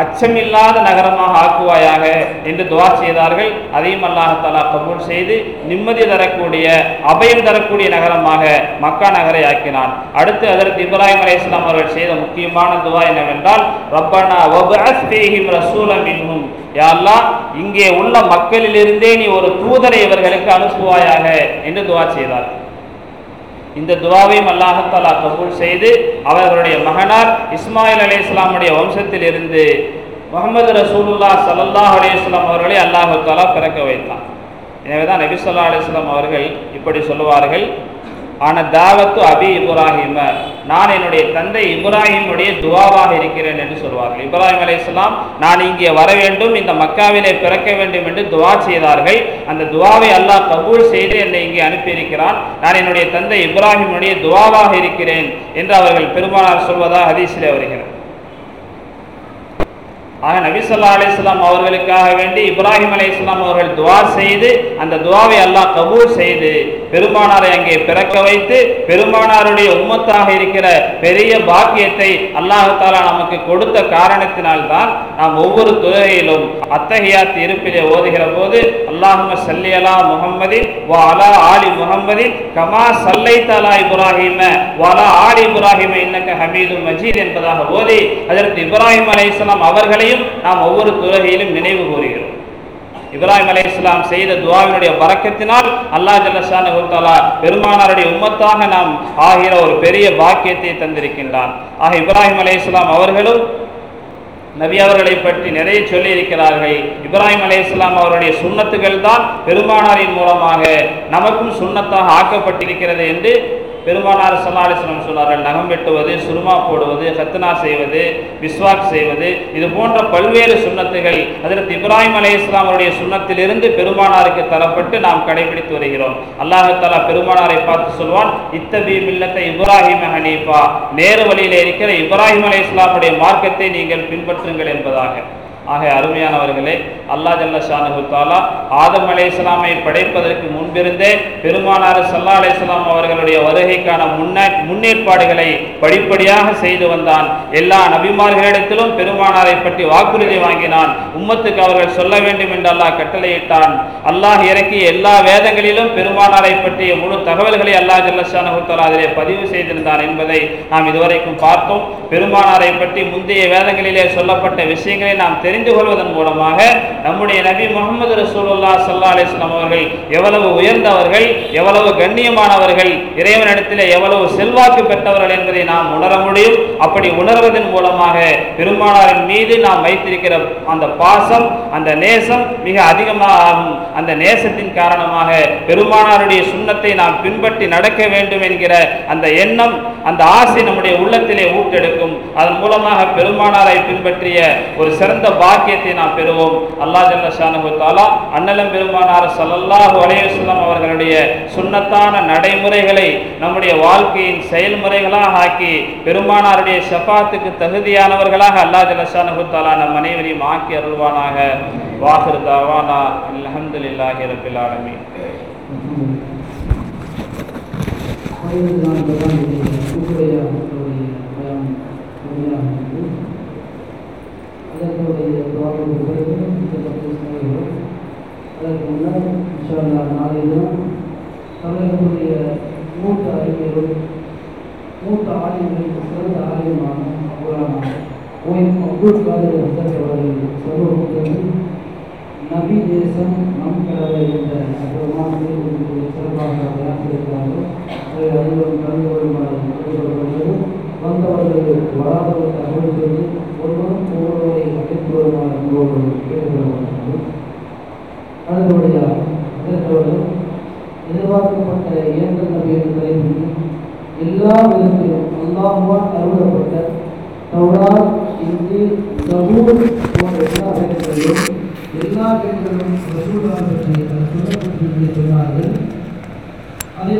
அச்சமில்லாத நகரமாக ஆக்குவாயாக என்று துவா செய்தார்கள். அதையும் அல்லாஹாலா கபூல் செய்து நிம்மதி தரக்கூடிய அபயம் தரக்கூடிய நகரமாக மக்கா நகரை ஆக்கினான். அடுத்து அதற்கு இப்ராஹிம் அலி இஸ்லாம் அவர்கள் செய்த முக்கியமான துவா என்னவென்றால் ரப்பனா வபஅஸ்தீஹிம் யாழ்லா இங்கே உள்ள மக்களிலிருந்தே நீ ஒரு தூதரை இவர்களுக்கு அனுப்புவாயாக என்று துவா செய்தார். இந்த துவாவையும் அல்லாஹத்தாலா கபூல் செய்து அவர்களுடைய மகனார் இஸ்மாயில் அலி இஸ்லாமுடைய வம்சத்தில் இருந்து முகமது ரசூலுல்லா சல்லல்லாஹ் அலையம் அவர்களை அல்லாஹத்தாலா பிறக்க வைத்தான். எனவே தான் நபி சொல்லா அலிஸ்லாம் அவர்கள் இப்படி சொல்லுவார்கள் ஆன தாவத்து அபி இப்ராஹிம. நான் என்னுடைய தந்தை இப்ராஹிமுடைய துவாவாக இருக்கிறேன் என்று சொல்வார்கள். இப்ராஹிம் அலி இஸ்லாம் நான் இங்கே வர வேண்டும் இந்த மக்காவிலே பிறக்க வேண்டும் என்று துவா செய்தார்கள். அந்த துவாவை அல்லாஹ் கபூல் செய்து என்னை இங்கே அனுப்பியிருக்கிறான். நான் என்னுடைய தந்தை இப்ராஹிமுடைய துவாவாக இருக்கிறேன் என்று அவர்கள் பெருமானார் சொல்வதாக ஹதீஸிலே வருகிறது. ஆக நபிசல்லா அலிஸ்லாம் அவர்களுக்காக வேண்டி இப்ராஹிம் அலி இஸ்லாம் அவர்கள் துவா செய்து அந்த துவாவை அல்லாஹ் கபூல் செய்து பெருமானாரை அங்கே பிறக்க வைத்து பெருமானாருடைய உம்மத்தாக இருக்கிற பெரிய பாக்கியத்தை அல்லாஹாலா நமக்கு கொடுத்த காரணத்தினால்தான் நாம் ஒவ்வொரு துறையிலும் அத்தகையாத் இருப்பிலே ஓதுகிற போது அல்லாஹும சல்லியலா முகம்மதின் வா அலா ஆலி முகம்மதின் கமா சல்லை தலா இப்ராஹிம வாலா ஆலி இப்ராஹிம இன்னக்க ஹமீது மஜீத் என்பதாக ஓதி அதற்கு இப்ராஹிம் அலி அவர்களையும் அவர்களையும் நாம் ஒவ்வொரு துறையிலும் நினைவு கூறுகிறோம். இப்ராஹிம் அலி இஸ்லாம் செய்த துவாவினுடைய பறக்கத்தினால் அல்லா ஜல்லஷானுத்தாலா பெருமானாருடைய உம்மத்தாக நாம் ஆகிற ஒரு பெரிய பாக்கியத்தை தந்திருக்கின்றான். ஆக இப்ராஹிம் அலி இஸ்லாம் அவர்களும் நபி அவர்களை பற்றி நிறைய சொல்லி இருக்கிறார்கள் இப்ராஹிம் அலி இஸ்லாம் அவருடைய சுண்ணத்துகள் தான் பெருமானாரின் மூலமாக நமக்கும் சுண்ணத்தாக ஆக்கப்பட்டிருக்கிறது என்று பெருமானார் சல்லாஹிஸ்லாம் சொன்னார்கள் நகம் வெட்டுவது சுருமா போடுவது ஹத்னா செய்வது விஸ்வாக் செய்வது இது போன்ற பல்வேறு சுண்ணத்துகள் அதற்கு இப்ராஹிம் அலி இஸ்லாமருடைய சுண்ணத்திலிருந்து பெருமானாருக்கு தரப்பட்டு நாம் கடைபிடித்து வருகிறோம். அல்லாஹாலா பெருமானாரை பார்த்து சொல்வான் இத்தபி மில்லத்தை இப்ராஹிம் ஹனீஃபா. நேரு வழியில் இருக்கிற இப்ராஹிம் அலி இஸ்லாமுடைய மார்க்கத்தை நீங்கள் பின்பற்றுங்கள் என்பதாக. ஆக அருமையானவர்களே அல்லா ஜல்ல ஷானு தாலா ஆதம் அலே இஸ்லாமை படைப்பதற்கு முன்பிருந்தே பெருமானார் சல்லா அலை இஸ்லாம் அவர்களுடைய வருகைக்கான முன்னே முன்னேற்பாடுகளை படிப்படியாக செய்து வந்தான். எல்லா நபிமார்களிடத்திலும் பெருமானாரை பற்றி வாக்குறுதி வாங்கினான். உம்மத்துக்கு அவர்கள் சொல்ல வேண்டும் என்று அல்லாஹ் கட்டளையிட்டான். அல்லாஹ் இறக்கிய எல்லா வேதங்களிலும் பெருமானாரை பற்றிய முழு தகவல்களை அல்லா ஜல்ல ஷானு தாலா அதிலே பதிவு செய்திருந்தான் என்பதை நாம் இதுவரைக்கும் பார்த்தோம். பெருமானாரை பற்றி முந்தைய வேதங்களிலே சொல்லப்பட்ட விஷயங்களை நாம் தெரிந்து தெரிந்து கொள்வதன் மூலமாக நம்முடைய நபி முகமது ரசூலுல்லா சல்லா அலிஸ்லாம் அவர்கள் எவ்வளவு உயர்ந்தவர்கள் எவ்வளவு கண்ணியமானவர்கள் இறைவனிடத்தில் எவ்வளவு செல்வாக்கு பெற்றவர்கள் என்பதை நாம் உணர முடியும். அப்படி உணர்வதன் மூலமாக பெருமானாரின் மீது நாம் வைத்திருக்கிற அந்த பாசம் அந்த நேசம் மிக அதிகமாக ஆகும். அந்த நேசத்தின் காரணமாக பெருமானாருடைய சுண்ணத்தை நாம் பின்பற்றி நடக்க வேண்டும் என்கிற அந்த எண்ணம் அந்த ஆசை நம்முடைய உள்ளத்திலே ஊட்டெடுக்கும். அதன் மூலமாக பெருமானாரை பின்பற்றிய ஒரு சிறந்த பாக்கியத்தை நாம் பெறுவோம். அல்லாஹ் ஜல்ல ஷானஹு தாலா அண்ணலம் பெருமானார் ஸல்லல்லாஹு அலைஹி அவர்களுடைய சுன்னத்தான நடைமுறைகளை நம்முடைய வாழ்க்கையின் செயல்முறைகளாக ஆக்கி பெருமானாருடைய ஷஃபாத்துக்கு தகுதியானவர்களாக அல்லா ஜல்ல ஷானஹு தாலா நம் அனைவரையும் ஆக்கி அருள்வானாக. வாஹிர் தாவானா. அல்ஹம்துலில்லாஹி ரப்பில் ஆலமீன். Thank you. வராதவர்கள் தகவல் சொல்லி ஒருவரும் வருமாறு அன்போடு எதிர்பார்க்கப்பட்ட இயந்திர நபியின் எல்லா விதத்திலும் அல்லாஹுவால் அருளப்பட்ட தௌராத் இன்ஜீல் ஜபூர் போன்ற எல்லா வேதங்களிலும் எல்லா வேதங்களும் பற்றி சொன்னார்கள் அதே